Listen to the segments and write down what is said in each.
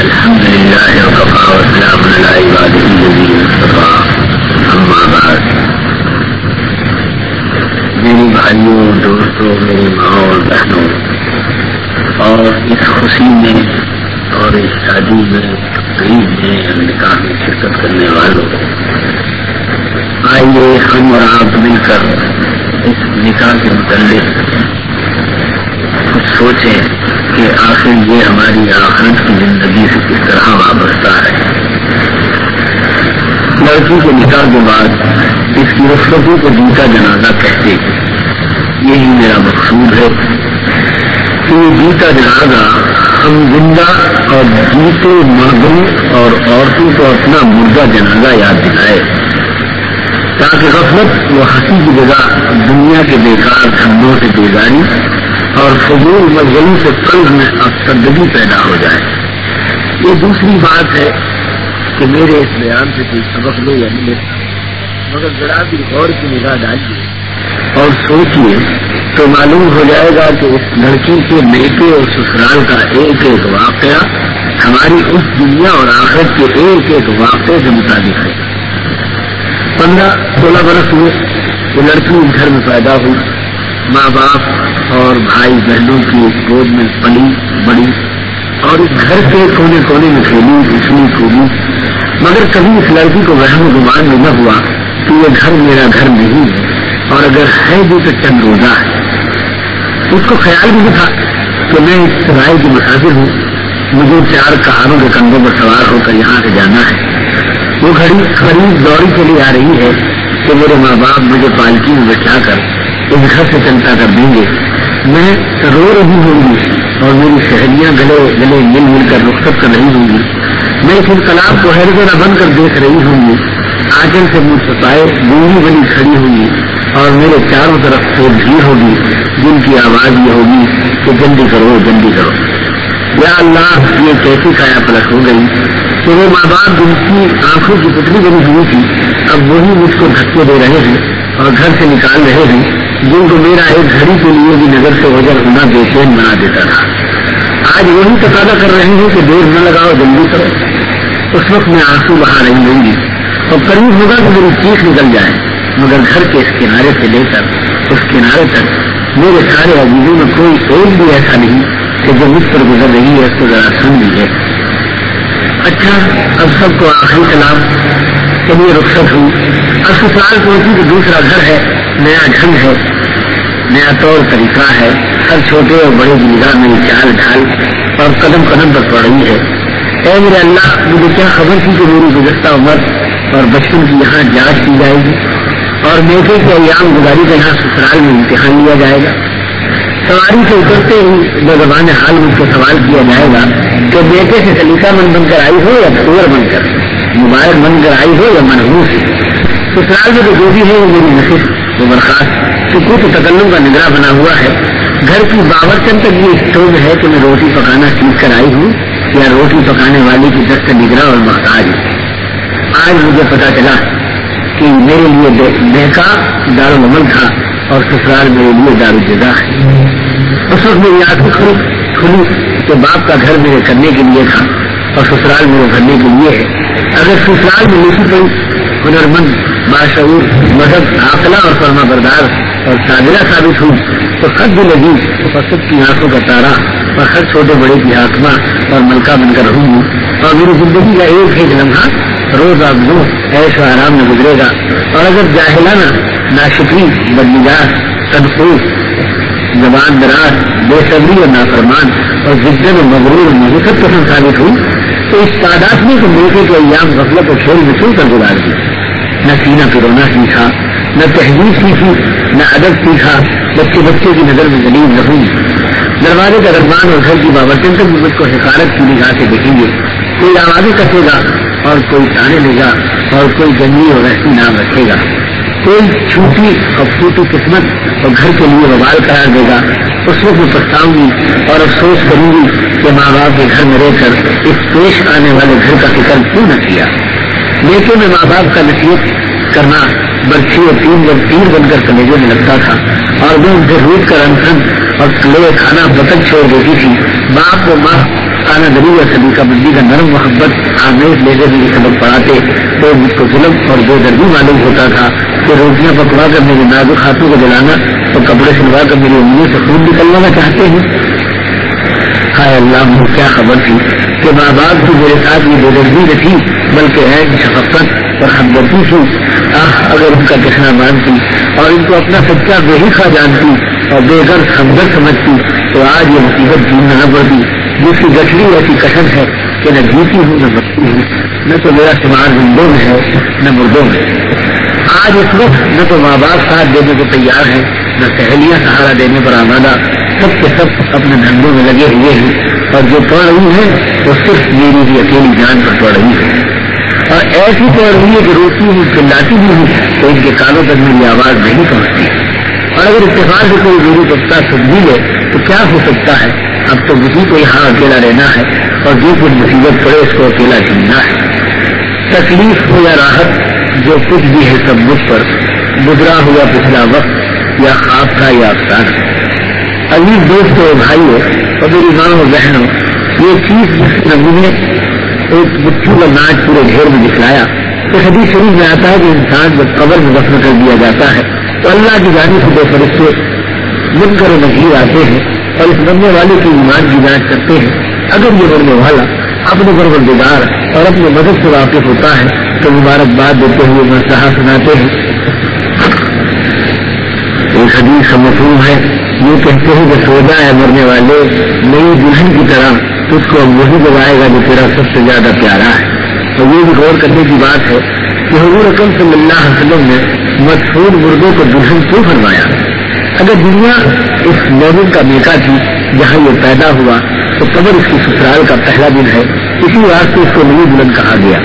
الحمد لله وكفى وسلام على عباده الذين اصطفى اما بعد میری بھائیوں دوستوں میری ماں اور بہنوں اور اس خوشی میں اور اس شادی میں تقریب میں نکاح میں شرکت کرنے والوں آئیے ہم اور آپ مل کر اس نکاح کے متعلق سوچیں کہ آخر یہ ہماری آخرت کی زندگی سے کس طرح وابستہ ہے۔ لڑکی کے نکاح کے بعد اس کی رخصتی کو جیتا جنازہ کہتے یہی میرا مقصود ہے۔ کہ یہ جیتا جنازہ ہم زندہ اور جیتے مردوں اور عورتوں کو اپنا مردہ جنازہ یاد دلائے۔ تاکہ غفلت و ہنسی کی جگہ دنیا کے بیکار دھندوں سے بیداری اور فضول مشغلوں سے قلب میں افسردگی پیدا ہو جائے۔ یہ دوسری بات ہے کہ میرے اس بیان سے کوئی سبق لو یا ملے مگر ذرا بھی غور کی نگاہ ڈالیے اور سوچیے تو معلوم ہو جائے گا کہ اس لڑکی کے میٹے اور سسرال کا ایک ایک واقعہ ہماری اس دنیا اور آخرت کے ایک ایک واقعے سے مطابق ہے۔ پندرہ سولہ برس ہوئے وہ لڑکی اس گھر میں پیدا ہوئی۔ ماں باپ اور بھائی بہنوں کی گود میں پلی، بڑی اور اس گھر کے کونے کونے میں کھیلی اچھلی کھیلی مگر کبھی اس لڑکی کو وہم گمان میں نہ ہوا کہ یہ گھر میرا گھر نہیں ہے اور اگر ہے بھی تو چند روزہ ہے۔ اس کو خیال بھی نہیں تھا کہ میں اس رائے کی مسافر ہوں۔ مجھے چار کہاروں کے کندھوں پر سوار ہو کر یہاں سے جانا ہے۔ وہ گھڑی قریب دوڑی چلی آ رہی ہے کہ میرے ماں باپ مجھے پالکی میں بچا کر اس گھر سے چلتا کر دیں گے۔ میں رو رہی ہوں گی اور میری سہیلیاں گلے گلے مل مل کر رخصت کر رہی ہوں گی۔ میں اس انقلاب کو حیرت بند کر دیکھ رہی ہوں گی۔ آنچل سے منہ چھپائے گونگی بنی کھڑی ہوں گی اور میرے چاروں طرف سے بھیڑ ہوگی، جن کی آواز یہ ہوگی کہ جلدی کرو جلدی کرو۔ یا اللہ، یہ کیسی کایا پلٹ ہو گئی کہ وہ ماں باپ جن کی آنکھوں کی پتلی بنی ہوئی تھی، اب وہی مجھ کو دھکے دے رہے ہیں اور گھر سے نکال رہے ہیں۔ جن کو میرا ایک گھڑی کے لیے بھی نظر سے وجہ ہونا بے چین بنا دیتا تھا۔ آج وہی تقاضا کر رہے ہیں کہ دیر نہ لگاؤ، جلدی کرو۔ اس وقت میں آنسو بہا رہی ہوں گی۔ اور قریب ہوگا کہ میری چیخ نکل جائے۔ مگر گھر کے اس کنارے سے لے کر اس کنارے تک میرے سارے عزیزوں میں کوئی ایک بھی ایسا نہیں کہ جو مجھ پر گزر رہی ہے، اس کو ذرا سن لیجیے اچھا اب سب کو آخری سلام چلیے رخصت ہوں۔ اب سسرال پہنچی تو دوسرا گھر ہے۔ نیا ڈھنگ ہے، نیا طور طریقہ ہے، ہر چھوٹے اور بڑے کی نگاہ میری چال ڈھال اور قدم قدم پر پڑ رہی ہے۔ اے میرے اللہ، مجھے کیا خبر تھی کہ میری گزشتہ عمر اور بچپن کی یہاں جانچ کی جائے گی؟ اور بیٹے کے ایام گزاری کا یہاں سسرال میں امتحان لیا جائے گا؟ سواری سے اترتے ہی زبان حال مجھ کو سوال کیا جائے گا کہ بیٹے سے سلیقہ من بن کر آئی ہو یا پور بن کر؟ مبارک بن کر آئی ہو یا منحوس؟ سسرال میں تو جو بھی ہے، وہ میری نصف وہ برخاست سکوت تکلم کا نگراں بنا ہوا ہے۔ گھر کی باورچن تک یہ اسٹوو ہے کہ میں روٹی پکانا سیکھ کر آئی ہوں یا روٹی پکانے والی کی دست نگراں اور محتاج آج مجھے پتا چلا کہ میرے لیے بہکا دار العمل تھا اور سسرال میرے لیے دار الجزا ہے۔ اس وقت میری آنکھیں کھلی کھلی کہ باپ کا گھر میرے کرنے کے لیے تھا اور سسرال میرے بھرنے کے لیے ہے۔ اگر سسرال میں لکھی پڑی ہنر مند باشعور مدد آخلا اور فرما بردار اور صابرہ ثابت ہوں تو خط بھی لگی اور سب کی آنکھوں کا تارا اور ہر چھوٹے بڑے کی آتما اور ملکہ بن کر رہوں گی۔ اور میری زندگی کا ایک ایک لمحہ روز آپ دو ایش و آرام میں گزرے گا۔ اور اگر جاہلانہ، ناشکری بدنگار تدخوش زبان دراز، بے صبری اور نافرمان اور جدن و مغرور اور پسند ثابت ہوں تو اس تعداد میں تو موقع کے ایام غفلت اور کھیل میں کر گزار دی۔ نہ سینا پرونا سیکھا نہ تہذیب سیکھی نہ ادب سیکھا بچے بچے کی نظر میں زمین رہوں دروازے کا درمان اور گھر کی بابرچن تک مجھ کو حکارت کی نگاہ سے دیکھیں گے۔ کوئی آوازیں کٹے گا اور کوئی تانے لے گا اور کوئی گندی اور ایسی نام رکھے گا۔ کوئی چھوٹی اور چھوٹی قسمت اور گھر کے لیے بوال قرار دے گا۔ اس وقت میں پچھتاؤں گی اور افسوس کروں گی کہ ماں باپ کے گھر میں رہ کر اس پیش آنے والے گھر کا فکر کیوں نہ کیا۔ لیکن میں ماں باپ کا نصیحت کرنا برچھی اور تین بن تین بن کر کلیجوں میں لگتا تھا اور وہ ان سے روٹ کر انسن اور لے کھانا بتن چھوڑ دیتی تھی۔ باپ و ماں کھانا دری اور سلیقہ بندی کا نرم محبت آمیز لے کر میری سبق پڑھاتے تو مجھ کو ظلم اور بے دردی معلوم ہوتا تھا کہ روٹیاں پکوا کر میری نازک ہاتھوں کو جلانا اور کپڑے سلوا کر میری انگلیوں سے خون نکلوانا چاہتے ہیں۔ ہائے اللہ، مجھے کیا خبر تھی کہ ماں باپ کی میرے ساتھ یہ بے دردی تھی بلکہ ہے شفقت اور ہمدردی تھی آہ، اگر ان کا کہنا مانتی اور ان کو اپنا سچا بے ہی جانتی اور بے غرض ہمدرد سمجھتی، تو آج یہ مصیبت جھیلنا نہ پڑتی جس کی گٹری ایسی کشن ہے کہ نہ جیتی ہوں، نہ مرتی ہوں۔ نہ تو میرا شمار زندوں میں ہے، نہ مردوں میں۔ آج اس وقت نہ تو ماں باپ ساتھ دینے کو تیار ہے نہ سہیلیاں سہارا دینے پر آمادہ۔ سب کے سب اپنے دھندوں میں لگے ہوئے ہیں۔ اور جو پڑھ رہی ہیں، وہ صرف میری بھی اکیلی جان پر پڑھ رہی ہے اور ایسی پڑھ رہی ہے کہ روتی ہوں چلاتی بھی ہوں تو ان کے کانوں تک میری آواز نہیں پہنچتی۔ اور اگر اتفاق سے کوئی میری پکتا سب بھی لے تو کیا ہو سکتا ہے؟ اب تو مجھے کو یہاں اکیلا رہنا ہے اور جو کچھ مصیبت پڑے اس کو اکیلا جھیلنا ہے۔ تکلیف ہو یا راحت، جو کچھ بھی ہے سب مجھ پر۔ گزرا ہوا پچھلا وقت، یا خواب کا یا افسانہ عزیز دوستوں بھائیوں اور میری ماں اور بہنوں، یہ چیز جس نمونے ایک مٹھی کا ناچ پورے گھیر میں دکھلایا تو حدیث شریف میں آتا ہے کہ انسان جب قبر میں دفن کر دیا جاتا ہے تو اللہ کی جانب سے دو فرشتے مل کر نظیر آتے ہیں اور اس مرنے والے کی ایمان کی جانچ کرتے ہیں۔ اگر یہ مرنے والا اپنے پروردگار اور اپنے مدد سے واقف ہوتا ہے تو مبارکباد دیتے ہوئے مسئلہ سناتے ہیں۔ ایک حدیث کا مفہوم ہے، یہ کہتے ہیں کہ سودا ہے مرنے والے نئی دلہن کی طرح۔ اس کو وہی بجائے گا جو تیرا سب سے زیادہ پیارا ہے۔ اور یہ بھی غور کرنے کی بات ہے کہ حضور اکم صلی اللہ علیہ وسلم نے مشہور مردوں کو دلہن کیوں فرمایا؟ اگر دنیا اس مومن کا میکا تھی جہاں یہ پیدا ہوا، تو قبر اس کی سسرال کا پہلا دن ہے، اسی واسطے اس کو نئی دلہن کہا گیا۔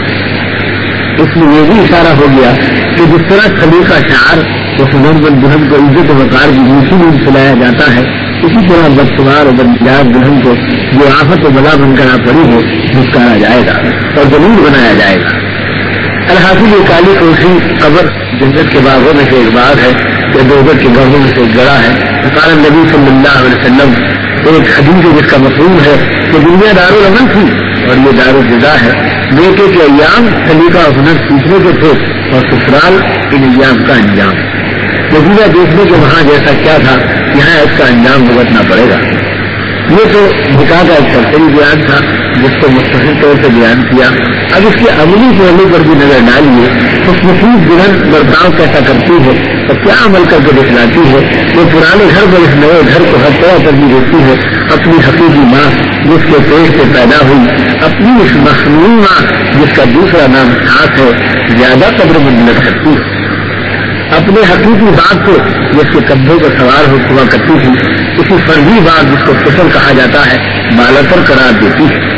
اس میں یہ بھی اشارہ ہو گیا کہ جس طرح خلیفہ شعر اس بند دلہن کو عزت وقار کی دوسری میں چلایا جاتا ہے اسی طرح بدسوار اور بدمجاز دلہن کو جو آفت و بلا بن کر پڑی ہو مسکارا جائے گا اور ضرور بنایا جائے گا۔ الحاظ یہ کالی کوسی قبر جنت کے باغوں میں سے ایک باغ ہے یا دوبر کے گڑھوں میں سے ایک گڑا ہے۔ کارن نبی صلی اللہ علیہ وسلم، ایک حدیث ہے جس کا مفہوم ہے کہ دنیا دار العمل تھی اور یہ دار الجدا ہے۔ بیٹے کے ایام سلیقہ ہنر سیکھنے کے تھے اور سسرال ان ایام کا انجام۔ نتیجہ دیکھنے کے وہاں جیسا کیا تھا، یہاں اس کا انجام بھگتنا پڑے گا۔ یہ تو نکاح کا ایک سرسری بیان تھا، جس کو مستقل طور سے بیان کیا۔ اب اس کے عملی پہلو پر بھی نظر ڈالیے، تو مفید دلہن برتاؤ کیسا کرتی ہے تو کیا عمل کر کے دکھلاتی ہے۔ وہ پرانے گھر پر اس نئے گھر کو ہر طرح پر بھی دیتی ہے، اپنی حقیقی ماں جس کے پیٹ سے پیدا ہوئی، اپنی اس مصنوعی ماں جس کا دوسرا نام ساتھ ہے، زیادہ قبر مدد کرتی ہے۔ اپنے حقیقی باغ کو جس کے کبھوں پر سوار ہو ہوا کرتی تھی، اسی فرضی باغ جس کو فصل کہا جاتا ہے بالتر قرار دیتی ہے۔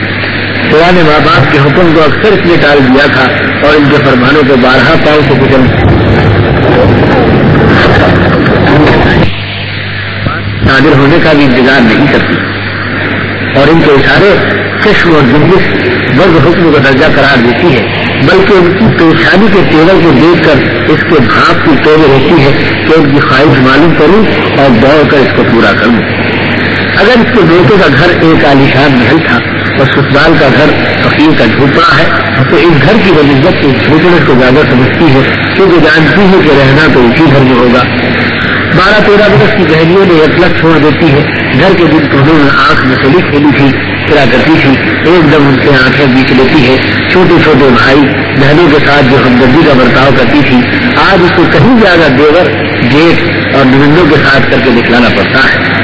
خدا نے ماں باپ کے حکم کو اکثر اس لیے ٹال دیا تھا اور ان کے فرمانوں کو بارہ پاؤں سے گزر شامل ہونے کا بھی انتظار نہیں کرتی۔ اور ان کے اشارے کشم اور جنگش برد حکم کا درجہ قرار دیتی ہے۔ بلکہ ان کی پریشانی کے تیور کو دیکھ کر اس کے بھاپ کی ٹوب رہتی ہے کہ ان کی خواہش معلوم کروں اور دوڑ کر اس کو پورا کروں اگر اس کے بیٹے کا گھر ایک عالیشان محل تھا اور سسرال کا گھر فقیر کا جھوپڑا ہے، تو اس گھر کی بنسبت اس جھوپڑے کو زیادہ سمجھتی ہے، کیونکہ جانتی ہے کہ رہنا تو اسی گھر میں ہوگا۔ بارہ تیرہ برس کی بہنیوں نے ایک لگ چھوڑ دیتی ہے۔ گھر کے دن تو آنکھ میں کھیلی تھی۔ پھرا کرتی تھی۔ ایک دم ان سے آنکھیں بیچ لیتی ہے۔ چھوٹے چھوٹے بھائی، بہنوں کے ساتھ جو ہمدردی کا برتاؤ کرتی تھی، آج اس کو کہیں زیادہ دیور، گیٹ اور نمندوں کے ساتھ کر کے دکھلانا پڑتا ہے۔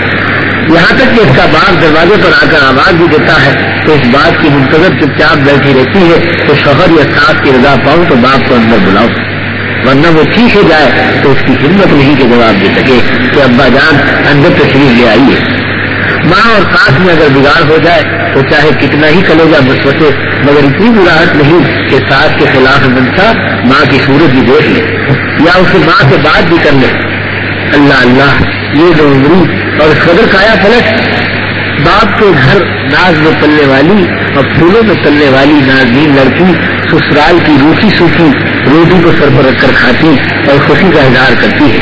یہاں تک کہ اس کا باپ دروازے پر آ کر آواز بھی دیتا ہے۔ تو اس بات کی منتظر چپ چاپ بیٹھی رہتی ہے۔ تو شوہر یا ساتھ کی رضا پاؤں تو باپ کو اندر بلاؤ۔ ورنہ وہ ٹھیک ہو جائے تو اس کی ہمت نہیں کہ جواب دے سکے کہ ابا جان اندر تشریف لے آئیے۔ ماں اور ساتھ میں اگر بگاڑ ہو جائے تو چاہے کتنا ہی کلے جا مگر اتنی براہٹ نہیں کہ ساتھ کے خلاف منسا ماں کی صورت بھی دیکھ لے۔ یا اسے ماں سے بات بھی کر لے۔ اللہ اللہ، یہ جو عمری اور صدر کایا پلٹ۔ باپ کے گھر ناز میں پلنے والی اور پھولوں میں پلنے والی نازین لڑکی سسرال کی روٹی سوکھی، روٹی کو سر پر رکھ کر کھاتی اور خوشی کا اظہار کرتی ہے۔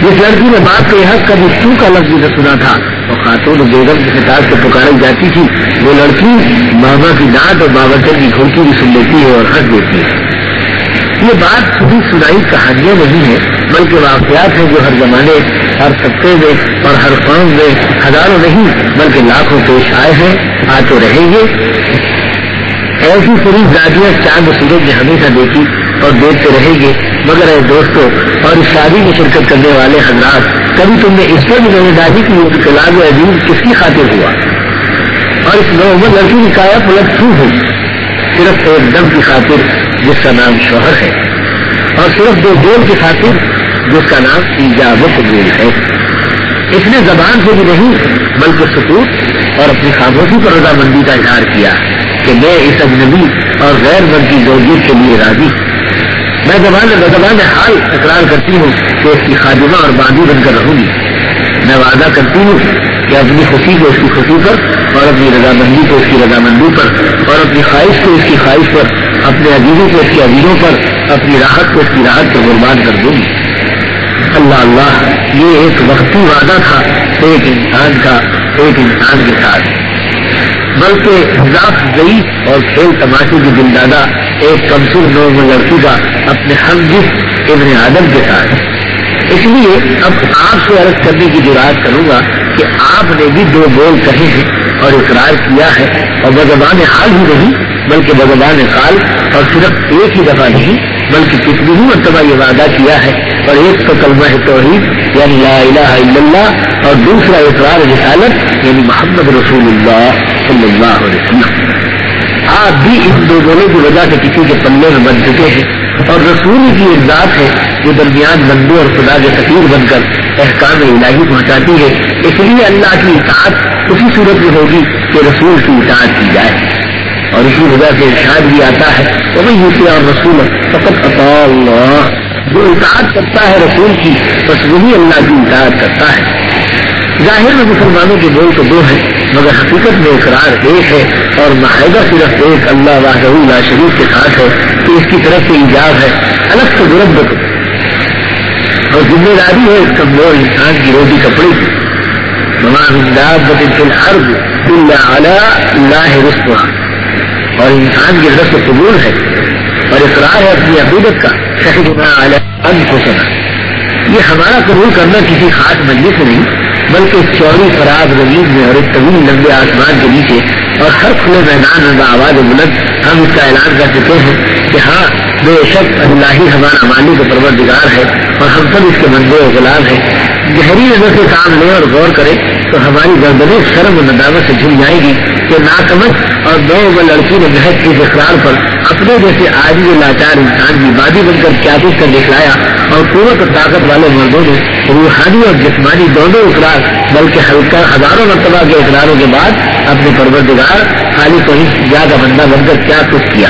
جس لڑکی نے باپ کے حق کبھی تو کا لفظ بھی سنا تھا۔ اور خاتون بیگم کے خطاب سے پکاری جاتی تھی، وہ لڑکی ماما کی ڈانٹ اور بابر کی گھوڑکی بھی سن لیتی ہے اور ہنس دیتی ہے۔ یہ بات خود سنائی کہانیاں نہیں ہے، بلکہ واقعات ہیں جو ہر زمانے، ہر سطح میں اور ہر قوم میں ہزاروں نہیں، بلکہ لاکھوں پیش آئے ہیں، آتے رہیں گے۔ ایسی سری زادیاں چاند سورج نے ہمیشہ دیکھی اور دیکھتے رہیں گے، مگر اے دوستوں اور اس شادی میں شرکت کرنے والے حضرات کبھی تم نے اس پر بھی ذمہ داری کی کلاب عزیز کس کی خاطر ہوا؟ اور اس نومر لڑکی کی کایا پلٹ کیوں ہوئی؟ صرف ایک دم کی خاطر جس کا نام شوہر ہے، اور صرف دو بول کی خاطر جس کا نام ایجاب قبول ہے۔ اس نے زبان سے بھی نہیں، بلکہ سکوت اور اپنی خاموشی پر رضامندی کا اظہار کیا کہ میں اس اجنبی اور غیر من کی زوجیت کے لیے راضی ہوں۔ میں زبان زبان حال اقرار کرتی ہوں کہ اس کی خادمہ اور باندھی بن کر رہوں گی۔ میں وعدہ کرتی ہوں کہ اپنی خوشی کو اس کی خوشی پر اور اپنی رضامندی کو اس کی رضامندی پر اور اپنی خواہش کو اس کی خواہش پر، اپنے عزیزوں کو اس کے عزیزوں پر اپنی راحت کو اس کی راحت پر قربان کر دوں گی۔ اللہ اللہ، یہ ایک وقتی وعدہ تھا، ایک انسان کا، ایک انسان کے ساتھ۔ بلکہ ضعیف اور کھیل تماشے کی دل دادا ایک کمسور نو لڑکی کا اپنے ہم جس ابن آدم کے ساتھ۔ اس لیے اب آپ سے عرض کرنے کی جرات کروں گا کہ آپ نے بھی دو بول کہے ہیں اور اقرار کیا ہے اور بزبان حال ہی نہیں، بلکہ بزبان خال اور صرف ایک ہی دفعہ نہیں، بلکہ کتنی ہی مرتبہ یہ وعدہ کیا ہے۔ اور ایک تو کلمہ توحید یعنی لا الہ الا اللہ، اور دوسرا اقرار رسالت یعنی محمد رسول اللہ صلی اللہ علیہ وسلم۔ آپ بھی ان دو کی وجہ سے کسی کے پلے میں بن چکے ہیں۔ اور رسول کی ایک ذات ہے، جو درمیان بندو اور خدا کے فقیر بن کر احکام الہی پہنچاتی ہے۔ اس لیے اللہ کی اطاعت اسی صورت میں ہوگی کہ رسول کی اطاعت کی جائے۔ اور اسی وجہ سے ارشاد بھی آتا ہے وہ بھی اور رسول فقط اللہ جو اطاعت کرتا ہے رسول کی، بس وہی اللہ کی اطاعت کرتا ہے۔ ظاہر میں مسلمانوں کے بول تو دو ہیں، مگر حقیقت میں اقرار ایک ہے اور معاہدہ صرف ایک اللہ واحد اللہ شریف کے ساتھ ہے کہ اس کی طرف سے ایجاب ہے۔ الگ سے درد اور ذمہ داری ہے اس کمزور انسان کی روٹی کپڑے کی۔ اللہ رسوا اور انسان کی طرف سے قبول ہے، اور اقرار ہے اپنی عقیدت کا۔ یہ ہمارا قبول کرنا کسی خاص مجلس سے نہیں۔ بلکہ چوری فراز رویز میں اور ایک طویل لمبے آسمان کے نیچے اور ہر کھلے میدان میں آواز بلند ہم اس کا اعلان کر چکے ہیں کہ ہاں بے شک اللہ ہی ہمارا مالک پروردگار ہے اور ہم سب اس کے مندے و غلام ہیں۔ گہری نظر سے کام لیں اور غور کرے تو ہماری گردنیں شرم و ندامت سے جھل جائے گی کہ ناسمجھ اور دو و لڑکی نے محض کے اقرار پر اپنے جیسے آدمی لاچار انسان کی بادی بن کر کیا کر دکھلایا اور قوت اور طاقت والے مردوں نے روحانی اور جسمانی دونوں اقرار بلکہ ہلکا ہزاروں مرتبہ کے اقراروں کے بعد اپنے پروردگار خالی کوئی زیادہ بندہ بن کر کیا کچھ کیا۔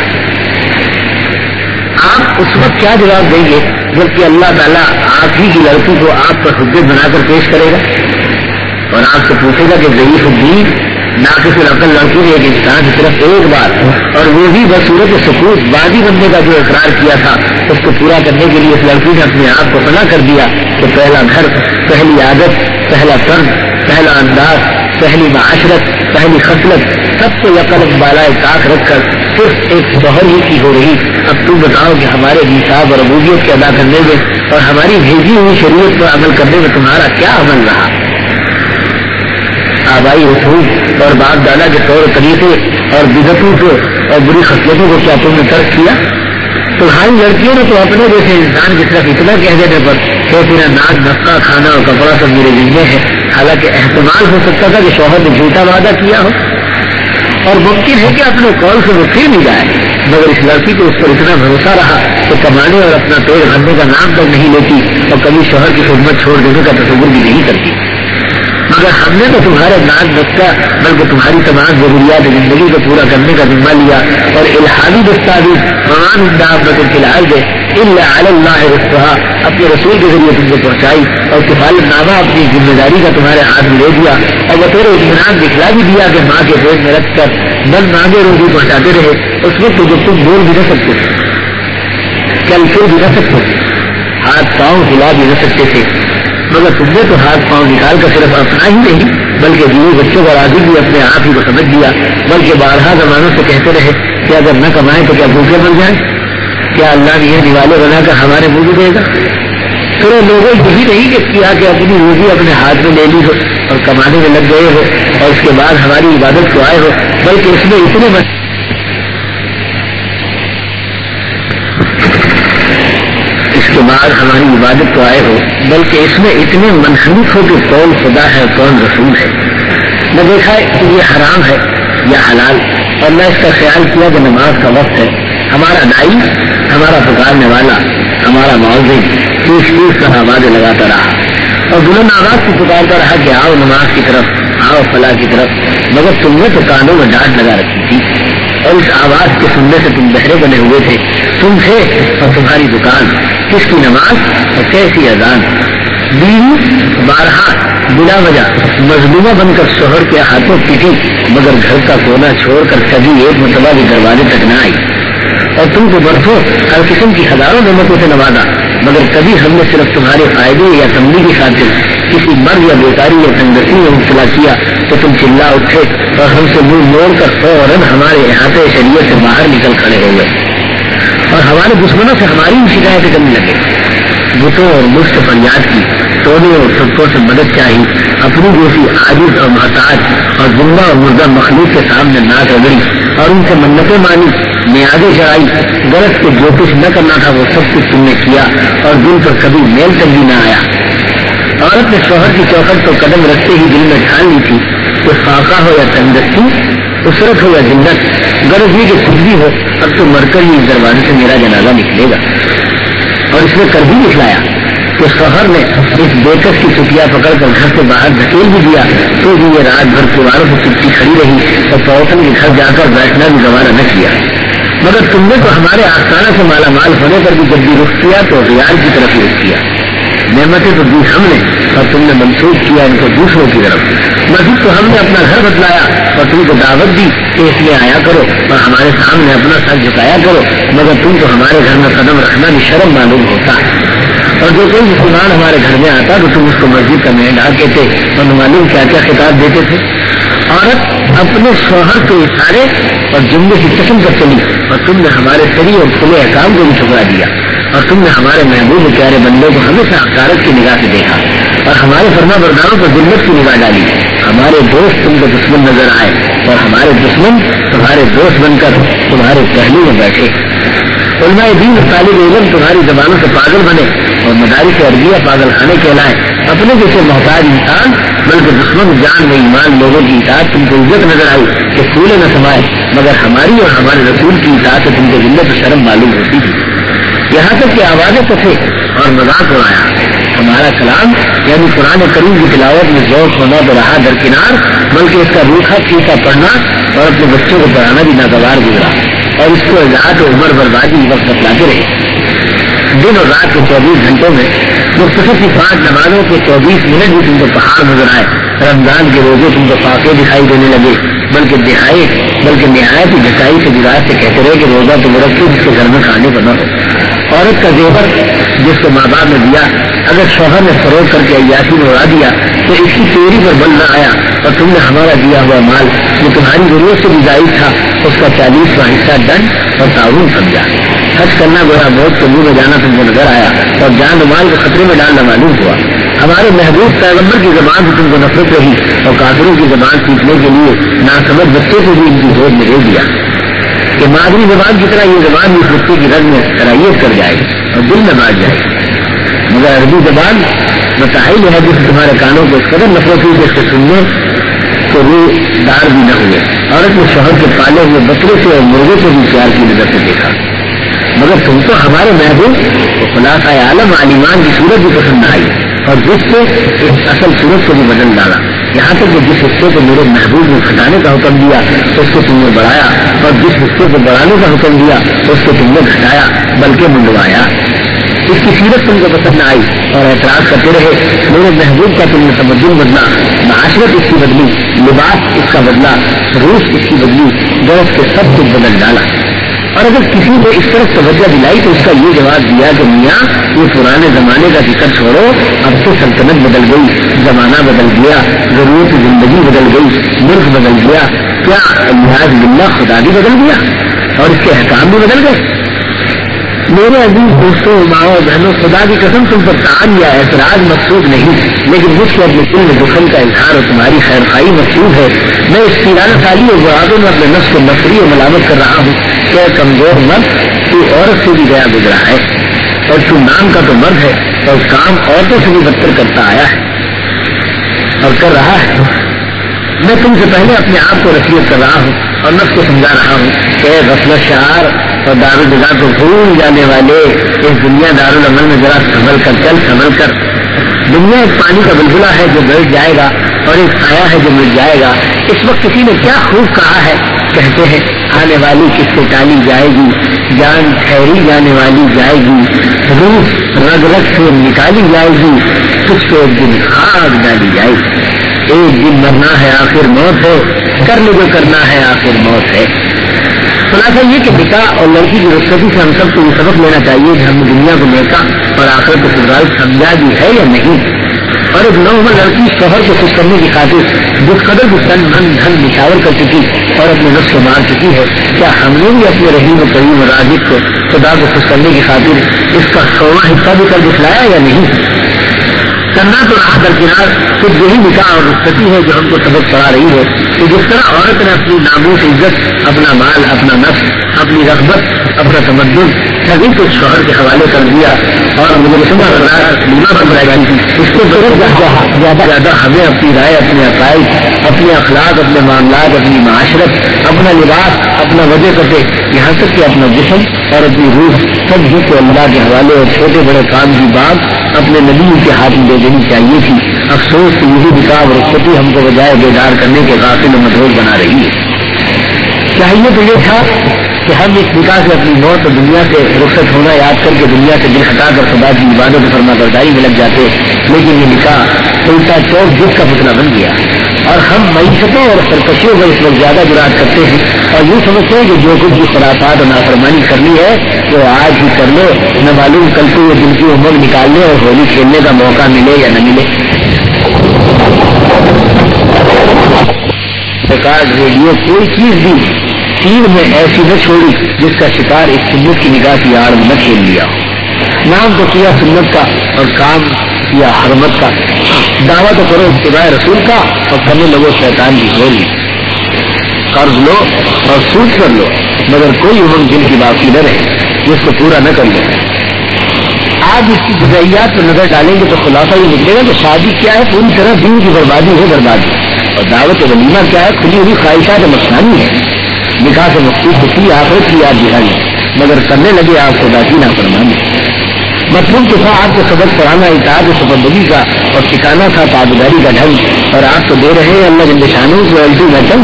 آپ اس وقت کیا جواب دیں گے جبکہ اللہ تعالیٰ آپ ہی کی لڑکی کو آپ پر حجت بنا کر پیش کرے گا؟ اور آپ سے پوچھے گا کہ ضعیف الدین ناقص العقل لڑکی نے ایک انسان صرف ایک بار اور وہ بھی بصورت سکوت بازی بننے کا جو اقرار کیا تھا، اس کو پورا کرنے کے لیے اس لڑکی نے اپنے آپ کو فنا کر دیا کہ پہلا گھر، پہلی عادت، پہلا فرد پہلا انداز، پہلی معاشرت، پہلی خصلت، سب کو یقل بالا کاک رکھ کر صرف ایک شوہر ہی کی ہو رہی۔ اب تم بتاؤ کہ ہمارے نصاب اور عبوبیت کے ادا کرنے میں اور ہماری بھیجی ہوئی شریعت پر عمل کرنے میں تمہارا کیا عمل رہا؟ آبائی رسوم اور باپ دادا کے طور طریقے اور بدتوں کو اور بری خصلتوں کو کیا تم نے ترک کیا؟ تو تمہاری لڑکیوں نے تو اپنے جیسے انسان کی طرف اتنا کہہ دینے پر تو پھر ناک نسخہ کھانا اور کپڑا سب میرے ذمے ہے۔ حالانکہ احتمال ہو سکتا تھا کہ شوہر نے جھوٹا وعدہ کیا ہو۔ اور ممکن ہے کہ اپنے کال سے وہ پھر نہیں جائے مگر اس لڑکی کو اس پر اتنا بھروسہ رہا کہ کمانے اور اپنا پیڑ بھرنے کا نام تک نہیں لیتی اور کبھی شوہر کی خدمت چھوڑ دینے کا تصور بھی نہیں کرتی۔ مگر ہم نے تو تمہارے ناک بچہ بلکہ تمہاری تمام ضروریات زندگی کو پورا کرنے کا ذمہ لیا اور الحادی دستاویز تمام امداد میں تم فی دے اللہ رسحا اپنے رسول کے ذریعے تم کو پہنچائی اور کفالت نامہ اپنی ذمہ داری کا تمہارے ہاتھ میں لے دیا اور بطور اطمینان دکھلا بھی دیا کہ ماں کے پیٹ میں رکھ کر بند مانگے روزی پہنچاتے رہے۔ اس وقت جب تم بول بھی نہ سکتے تھے، کل پھر بھی نہ سکتے تھے، ہاتھ پاؤں ہلا بھی نہ سکتے تھے۔ مگر تم نے تو ہاتھ پاؤں نکال کر صرف اپنا ہی نہیں، بلکہ بیوی بچوں کو راضی بھی اپنے آپ ہی کو سمجھ دیا بلکہ بارہ زمانوں سے کہتے رہے کہ اگر نہ کمائیں تو کیا بھوکے مر جائیں؟ کیا اللہ نے یہ دیوالے بنا کر ہمارے منہ دے گا؟ پھر لوگوں یہی نہیں کہ کیا کہ اپنی روزی اپنے ہاتھ میں لے لی ہو اور کمانے میں لگ گئے ہو اور اس کے بعد ہماری عبادت کو آئے ہو، بلکہ اس میں اتنے کے بعد ہماری عبادت کو آئے ہو، بلکہ اس میں اتنے منحوس ہو کہ کون خدا ہے کون رسول ہے۔ میں دیکھا ہے کہ یہ حرام ہے یا حلال، اور میں اس کا خیال کیا کہ نماز کا وقت ہے۔ ہمارا نائی ہمارا پکارنے والا، ہمارا معاوضے تیس تیس کا آواز لگاتا رہا۔ اور بلند آواز کو پکارتا رہا کہ آؤ نماز کی طرف، آؤ فلاح کی طرف، مگر تم نے تو کانوں میں ڈانٹ لگا رکھی تھی۔ اور اس آواز کے سننے سے تم بہرے بنے ہوئے تھے۔ تم تھے اور تمہاری دکان۔ کس کی نماز اور کیسی اذان؟ بیوی بارہا، بلا وجہ، مظلومہ بن کر شوہر کے ہاتھوں پیٹی، مگر گھر کا کونا چھوڑ کر کبھی ایک مرتبہ بھی دروازے تک نہ آئی۔ اور تم کو برسوں ہر قسم کی ہزاروں نعمتوں سے نوازا، مگر کبھی ہم نے صرف تمہارے فائدے یا تمبی کی خاطر کسی مرد یا بیکاری یا تندرسی میں مبتلا کیا تو تم چلا اٹھے اور ہم سے منہ موڑ کر فوراً ہمارے احاطے شریعت سے باہر نکل کھڑے ہو گئے۔ اور ہمارے دشمنوں سے ہماری بھی شکایتیں کرنے لگے۔ بتوں اور مفت فریاد کی ٹولے اور سبقوں سے مدد چاہی، اپنی جیسی عاجز اور محتاج اور زندہ اور مردہ مخلوق کے سامنے ناک رگڑی اور ان سے منتیں مانی نیادیں چڑھائی۔ غلط کے جو کچھ نہ کرنا تھا، وہ سب کچھ تم نے کیا اور دل پر کبھی میل تک بھی نہ آیا۔ عورت نے شوہر کی چوکھٹ کو قدم رکھتے ہی دل میں ٹھان لی تھی، کہ فاقہ ہو یا تندرستی اسرت ہو یا جنت غرض یہ کہ کچھ بھی ہو، اب تو مر کر ہی اس دروازے سے میرا جنازہ نکلے گا۔ اور اس نے کر بھی نکلایا کہ شوہر نے اس بیکس کی چٹیا پکڑ کر گھر سے باہر دھکیل بھی دیا، تو بھی یہ رات بھر کیواروں سے چپٹی کھڑی رہی اور پوسن کے گھر جا کر بیٹھنا بھی گوارا نہ کیا۔ مگر تم نے تو ہمارے آستانہ سے مالا مال ہونے پر بھی جب بھی رخ کیا تو غیار کی طرف رخ کیا۔ نعمتیں تو دی ہم نے، اور تم نے منسوخ کیا ان کو دوسروں کی طرف۔ مزید تو ہم نے اپنا گھر بدلایا، اور تم کو دعوت دی کہ اس میں آیا کرو، اور ہمارے سامنے اپنا سر جھکایا کرو۔ مگر تم تو ہمارے گھر میں قدم رکھنا بھی شرم معلوم ہوتا۔ اور جو کوئی مسلمان ہمارے گھر میں آتا تو تم اس کو مسجد کا ڈال کے تھے اور معلوم کیا کیا خطاب دیتے تھے۔ عورت اپنے شوہر کے اشارے اور جملے کی قسم کر چلی، اور تم نے ہمارے سری اور کھلے احکام کو بھی ٹھکرا دیا۔ اور تم نے ہمارے محبوب پیارے بندے کو ہمیشہ حکارت کی نگاہ سے دیکھا اور ہمارے فرما برداروں پر ذلت کی نگاہ ڈالی۔ ہمارے دوست تم کو دشمن نظر آئے اور ہمارے دشمن تمہارے دوست بن کر تمہارے پہلو میں بیٹھے۔ علماء دین طالب علم تمہاری زبانوں سے پاگل بنے اور مداری سے عربیہ پاگل خانے کہلائے۔ اپنے جیسے محتاج انسان، بلکہ دشمن جان میں ایمان لوگوں کی اطاعت تم کو عزت نظر آئی کہ پھولے نہ سمائے، مگر ہماری اور ہمارے رسول کی اطاعت سے تم کو ذلت شرم معلوم ہوتی تھی۔ یہاں تک کہ آوازیں تو تھے اور مذاق اڑایا ہمارا کلام یعنی قرآن کریم کی تلاوت میں ذوق ہونا تو رہا درکنار، بلکہ اس کا روکھا چیتا پڑھنا اور اپنے بچوں کو پڑھانا بھی ناگوار گزرا۔ اور اس کو اجاعت عمر بربادی وقت بتلاتے رہے۔ دن اور رات کے چوبیس گھنٹوں میں مختصر کی پانچ نمازوں کے چوبیس منٹ بھی تم کو پہاڑ نظر آئے۔ رمضان کے روزے تم کو فاقے دکھائی دینے لگے۔ بلکہ دہائی بلکہ نہایت ہی ڈھکائی سے گزار سے کہتے رہے کہ روزہ تو رکھے جس کے گھر میں کھانے کو نہ ہو۔ عورت کا زیور جس کو ماں باپ نے دیا، اگر شوہر نے فروغ کر کے عیاسی میں اڑا دیا، تو اس کی چوری پر بل نہ آیا اور تم نے ہمارا دیا ہوا مال، جو تمہاری ضرورت سے بھی ظاہر تھا، اس کا چالیسواں حصہ دنڈ اور تعاون سمجھا حج کرنا گویا موت کے منہ میں جانا تم کو نظر آیا اور جان و مال کو خطرے میں ڈالنا معلوم ہوا۔ ہمارے محبوب پیغمبر کی زبان سے تم کو نفرت رہی اور کافروں کی زبان سیکھنے کے لیے ناسمجھ بچے کو بھی ان کی گود میں دے دیا۔ کہ مادری زبان کی طرح یہ زبان بھی بچے کی رنگ میں صلاحیت کر جائے اور دل میں بانٹ جائے۔ مگر عربی زبان مسائل ہے جس تمہارے کانوں کو اس قدر نفرت ہوئی کہ اس کے سننے تو وہ دار بھی نہ ہوئے۔ عورت نے شوہر کے پالے ہوئے بکرے سے اور مرغے سے بھی پیار کی نظر سے دیکھا۔ مگر تم تو ہمارے محبوب خلاصہ عالم عالمان کی صورت بھی پسند آئی اور جس سے ایک اصل صورت کو بھی بدل ڈالا۔ یہاں تک کہ جس حصے کو میرے محبوب نے گھٹانے کا حکم دیا، اس کو تم نے بڑھایا، اور جس حصے کو بڑھانے کا حکم دیا، اس کو تم نے گھٹایا، بلکہ منڈوایا۔ اس کی سیرت تم کو پسند نہ آئی، اور اعتراض کرتے رہے، میرے محبوب کا تم نے تمدن بدلا، معاشرت اس کی بدلی، لباس اس کا بدلا روس اس کی بدلی گوشت کے سب کچھ بدل ڈالا۔ اور اگر کسی نے اس طرح توجہ دلائی تو اس کا یہ جواب دیا کہ میاں، یہ پرانے زمانے کا ذکر چھوڑو، اب تو سلطنت بدل گئی، زمانہ بدل گیا، ضرورت زندگی بدل گئی، ملک بدل گیا، کیا لحاظ للہ خدا بھی بدل گیا؟ اور اس کے احکام بھی بدل گئے؟ میرے عزیز دوستوں، ماؤں، بہنوں، خدا کی قسم تم پر تان یا اعتراض مقصود نہیں، لیکن مجھ کو اپنے دل میں دخل کا اظہار اور تمہاری خیر خائی مقصود ہے۔ میں اس پیرانہ سالی اور برادوں میں اپنے نفس کو نفری اور ملامت کر رہا ہوں۔ کہ کمزور مرد تو عورت سے بھی گیا گزرا ہے، اور تو نام کا تو مرد ہے، اور کام عورتوں سے بھی بدتر کرتا آیا ہے۔ اور کر رہا ہے۔ میں تم سے پہلے اپنے آپ کو رسیت کر رہا ہوں اور نفس کو سمجھا رہا ہوں کہ غفل شعر اور دار الجا کو بھول جانے والے اس دنیا دار العمل میں ذرا سنبھل کر، چل سنبھل کر۔ دنیا ایک پانی کا بلبلا ہے جو بیٹھ جائے گا اور ایک سایہ ہے جو مل جائے گا۔ اس وقت کسی نے کیا خوب کہا ہے؟ کہتے ہیں، آنے والی کس سے ٹالی جائے گی، جان ٹھہری جانے والی جائے گی، روح رگ رگ سے نکالی جائے گی کچھ کو ایک دن خاک ڈالی جائے گی۔ ایک دن مرنا ہے، آخر موت ہے۔ کر لے جو کرنا ہے، آخر موت ہے۔ خلاصہ یہ کہ نکاح اور لڑکی کی رخصتی سے ہم سب کو یہ سبق لینا چاہیے کہ ہم نے دنیا کو نیتا اور آخر کو سزائے سمجھا بھی ہے یا نہیں؟ اور ایک نو عمر لڑکی شوہر کو خوش کرنے کی خاطر جس قدر بھی تن دھن دھن نشاور کر چکی اور اپنے نفس کو مار چکی ہے، کیا ہم نے بھی اپنے رحیم و کریم راجد کو خدا کو خوش کرنے کی خاطر اس کا سولہ حصہ بھی کر دکھلایا یا نہیں؟ کرنا تو رہا درکنار صرف یہی نکاح اور رخصتی ہے جو ہم کو سبق پڑھا رہی ہے کہ جس طرح عورت نے اپنی ناموس عزت اپنا مال اپنا نفس اپنی رغبت اپنا تمدن سبھی کچھ شوہر کے حوالے کر دیا اور مجھے بیمہ بن رہے گی اس کو زیادہ زیادہ ہمیں اپنی رائے اپنے عقائد اپنے اخلاق اپنے معاملات اپنی معاشرت اپنا لباس اپنا وجہ کرتے یہاں تک کہ اپنا جسم اور اپنی روح سب جی کو اللہ کے حوالے اور چھوٹے بڑے کام کی بات اپنے نبی کے ہاتھ میں دے دینی چاہیے تھی۔ افسوس کہ یہی نکاح اور رخصتی ہم کو بجائے بیدار کرنے کے قافل مدور بنا رہی ہے۔ چاہیے تو یہ تھا کہ ہم اس نکاح سے اپنی موت اور دنیا سے رخصت ہونا، یاد کر کے دنیا سے دل ہٹا کر خدا کی عبادت فرما برداری میں لگ جاتے، لیکن یہ نکاح الٹا چوک جس کا پتلا بن گیا۔ اور ہم معیشتوں اور سرکشیوں میں اس وقت زیادہ جرات کرتے ہیں اور یہ سمجھتے ہیں کہ جو کچھ بھی خرافات اور نافرمانی کرنی ہے، وہ آج ہی کر لو نہ معلوم کل کو یہ دل کی عمر نکال لے اور ہولی کھیلنے کا موقع ملے یا نہ ملے۔ ریڈیو کوئی چیز بھی تیر میں ایسی نہ چھوڑی جس کا شکار اس سنت کی نگاہ کی آڑ میں نہ کھیل لیا نام تو کیا سنت کا اور کام یا حرمت کا دعویٰ تو کرو ابتدا رسول کا اور کرنے لگو شیطان کی کھول قرض لو اور سوٹ کر لو، مگر کوئی امنگ دل کی باقی نہ رہے جس کو پورا نہ کر لو۔ آج اس کی جزیات پر نظر ڈالیں گے تو خلاصہ یہ نکلے گا کہ شادی کیا ہے، پوری طرح دین کی بربادی ہے، بربادی۔ اور دعوت ولیمہ کیا ہے، کھلی ہوئی خواہشات مکھانی ہے نکاح سے مختلف ہوتی آخرت کی یاد دہانی، مگر کرنے لگے آپ خدا کی نہ فرمانی مطلوب تو تھا آپ کو سبق پڑھانا اتحاد سبندگی کا اور سکھانا تھا تابداری کا ڈھنگ اور آپ تو دے رہے ہیں اللہ جن نشانوں کو الٹی نٹن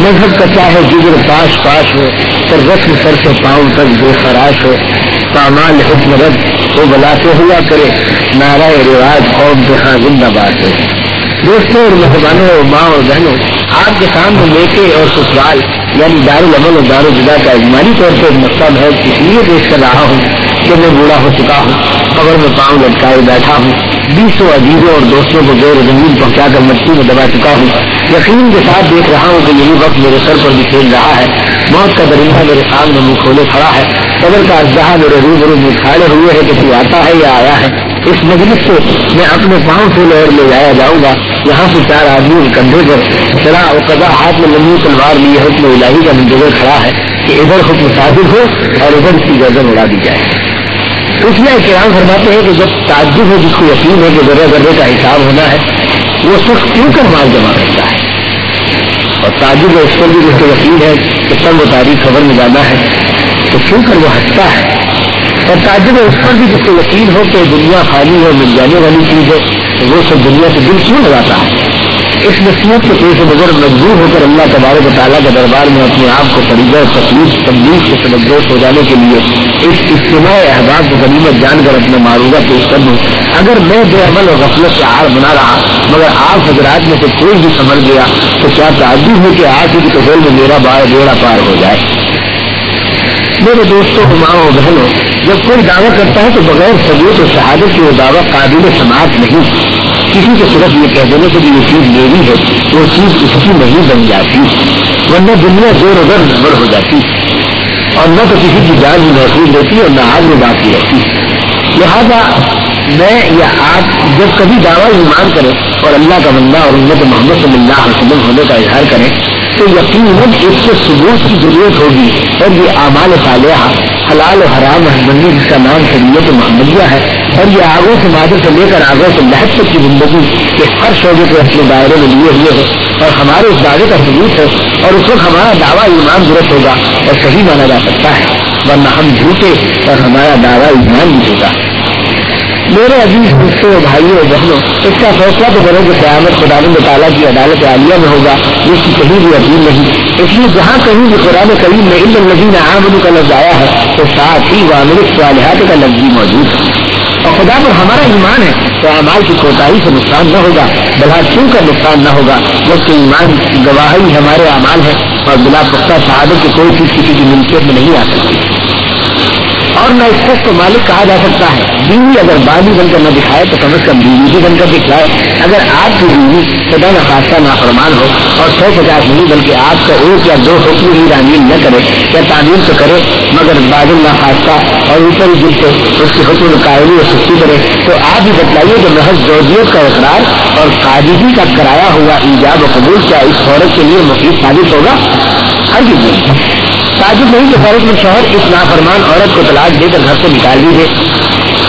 مذہب کا چاہے جگر پاش پاش ہو پر رسم سر سے پاؤں تک بے خراش ہو پامال حکم رد وہ بلاتے ہوا کرے نارا رواج قوم کے ہاں زندہ باد ہو دوستوں اور مہمانوں اور ماں اور بہنوں، آپ کے سامنے میٹے اور سسرال یعنی دار العمل اور دار الجدا کا اجمانی طور پر مقصد ہے، اس لیے پیش کر رہا ہوں۔ کہ میں بوڑھا ہو چکا ہوں، قبر میں پاؤں لٹکائے بیٹھا ہوں۔ بیسوں عزیزوں اور دوستوں کو زیر زمین پہنچا کر مٹی میں دبا چکا ہوں۔ یقین کے ساتھ دیکھ رہا ہوں کہ یہی وقت میرے سر پر بھی کھیل رہا ہے۔ موت کا درندہ میرے سامنے منہ کھولے کھڑا ہے۔ قبر کا اجہا میرے روبرو میں کھاڑے ہوئے ہے کہ تو آتا ہے یا آیا ہے۔ اس مجلس سے میں اپنے پاؤں سے لہر لے جایا جاؤں گا۔ یہاں سے چار آدمی کندھے پر چلا اور قضا ہاتھ میں لمبی تلوار لیے حکم الہی کا منتظر کھڑا ہے کہ ادھر حکم صادر ہو اور ادھر اس کی گردن اڑا دی جائے۔ اس لیے کرام فرماتے ہیں کہ جب تعجب ہے جس کو یقین ہے کہ ذرا ذرے کا حساب ہونا ہے، وہ شخص کیوں کر مال جمع کرتا ہے؟ اور تعجب ہے، اس پر بھی جس کو یقین ہے کہ سب وہ تاریخ خبر میں جانا ہے، تو کیوں کر وہ ہنستا ہے؟ اور تعجب ہے، اس پر بھی جس کو یقین ہو کہ دنیا خالی ہے، مل جانے والی چیز ہے، وہ سب دنیا سے دل کیوں لگاتا ہے؟ اس نصیحت کے پیش نظر مجبور ہو کر اللہ تبارک تعالیٰ کے دربار میں اپنے آپ کو فریضہ تکلیف تبدیل سے سبکدوش ہو جانے کے لیے اس اجتماع احباب کو غنیمت جان کر اپنا معروضہ پیش کر دوں۔ اگر میں بے عمل اور غفلت سے ہار بنا رہا، مگر آپ حضرات میں سے کوئی بھی سمجھ گیا، تو کیا تعجب ہے کہ آج کی تو میں میرا بار بیڑا پار ہو جائے۔ میرے دوستوں ماؤں بہنوں، جب کوئی دعویٰ کرتا ہے تو بغیر ثبوت و شہادت کی وہ دعویٰ قابل سماعت نہیں۔ کسی کو صرف یہ کہہ دینے سے کہ یہ چیز میری ہے وہ چیز اس کی نہیں بن جاتی، ورنہ دنیا زور ادھر نمبر ہو جاتی۔ اور نہ تو کسی کی جان بھی محفوظ رہتی اور نہ آگ میں باقی رہتی۔ لہذا میں یا آپ جب کبھی دعویٰ ایمان کریں اور اللہ کا بندہ اور امت محمد صلی اللہ علیہ وسلم ہونے کا اظہار کریں، تو یقیناً اس سے ثبوت کی ضرورت ہوگی۔ اور یہ اعمال صالحہ، حلال و حرام حرمندی جس کا نام شریعت محمدیہ ہے اور یہ آگوں سے مادر سے لے کر آگوں سے لہت تک کی زندگی کے ہر شعبے کو اپنے دائرے میں لیے ہوئے ہے اور ہمارے اس دعوے کا ثبوت ہے اور اس وقت ہمارا دعویٰ ایمان درست ہوگا اور صحیح مانا جا سکتا ہے، ورنہ ہم جھوٹے اور ہمارا دعویٰ ایمان بھی ہوگا میرے عزیز دوستوں بھائیوں اور بہنوں، اس کا فیصلہ تو کرو کہ قیامت خدا تعالیٰ کی عدالت عالیہ میں ہوگا جس کی کہیں بھی اپیل نہیں۔ اس لیے جہاں کہیں بھی قرآن کریم میں علم نظیم عام کا لفظ آیا ہے، تو ساتھ ہی وامر صالحات کا لفظ بھی موجود ہے۔ اور خدا پر ہمارا ایمان ہے تو اعمال کی کوتاہی سے نقصان نہ ہوگا، بلا کیوں کا نقصان نہ ہوگا، جبکہ ایمان گواہی ہمارے اعمال ہے اور بلا پختہ شہادت کی کوئی چیز کسی کی ملکیت میں نہیں آ سکتی۔ اور نہ اس شخص کو مالک کہا جا سکتا ہے۔ بیوی اگر بازی بن کر نہ دکھائے تو کم از کم بیوی بھی بن کر دکھائے اگر آپ کی بیوی خدا نہ خاصہ نافرمان ہو اور سو پچاس نہیں بلکہ آپ کا ایک یا دو حکم ہی تعمیر نہ کرے یا تعمیر تو کرے، مگر بادل نہ خاصہ اور اوپر ہی دل سے اس کے حکم قائلی اور سستی کرے، تو آپ ہی بتلائیے کہ محض زوجیت کا اقرار اور قابضی کا کرایا ہوا ایجاب و قبول کیا اس عورت کے لیے مفید ثابت ہوگا؟ ہر چیز تعجب نہیں کہ فرق میں شوہر اس نافرمان عورت کو تلاش دے کر گھر سے نکال دی دے۔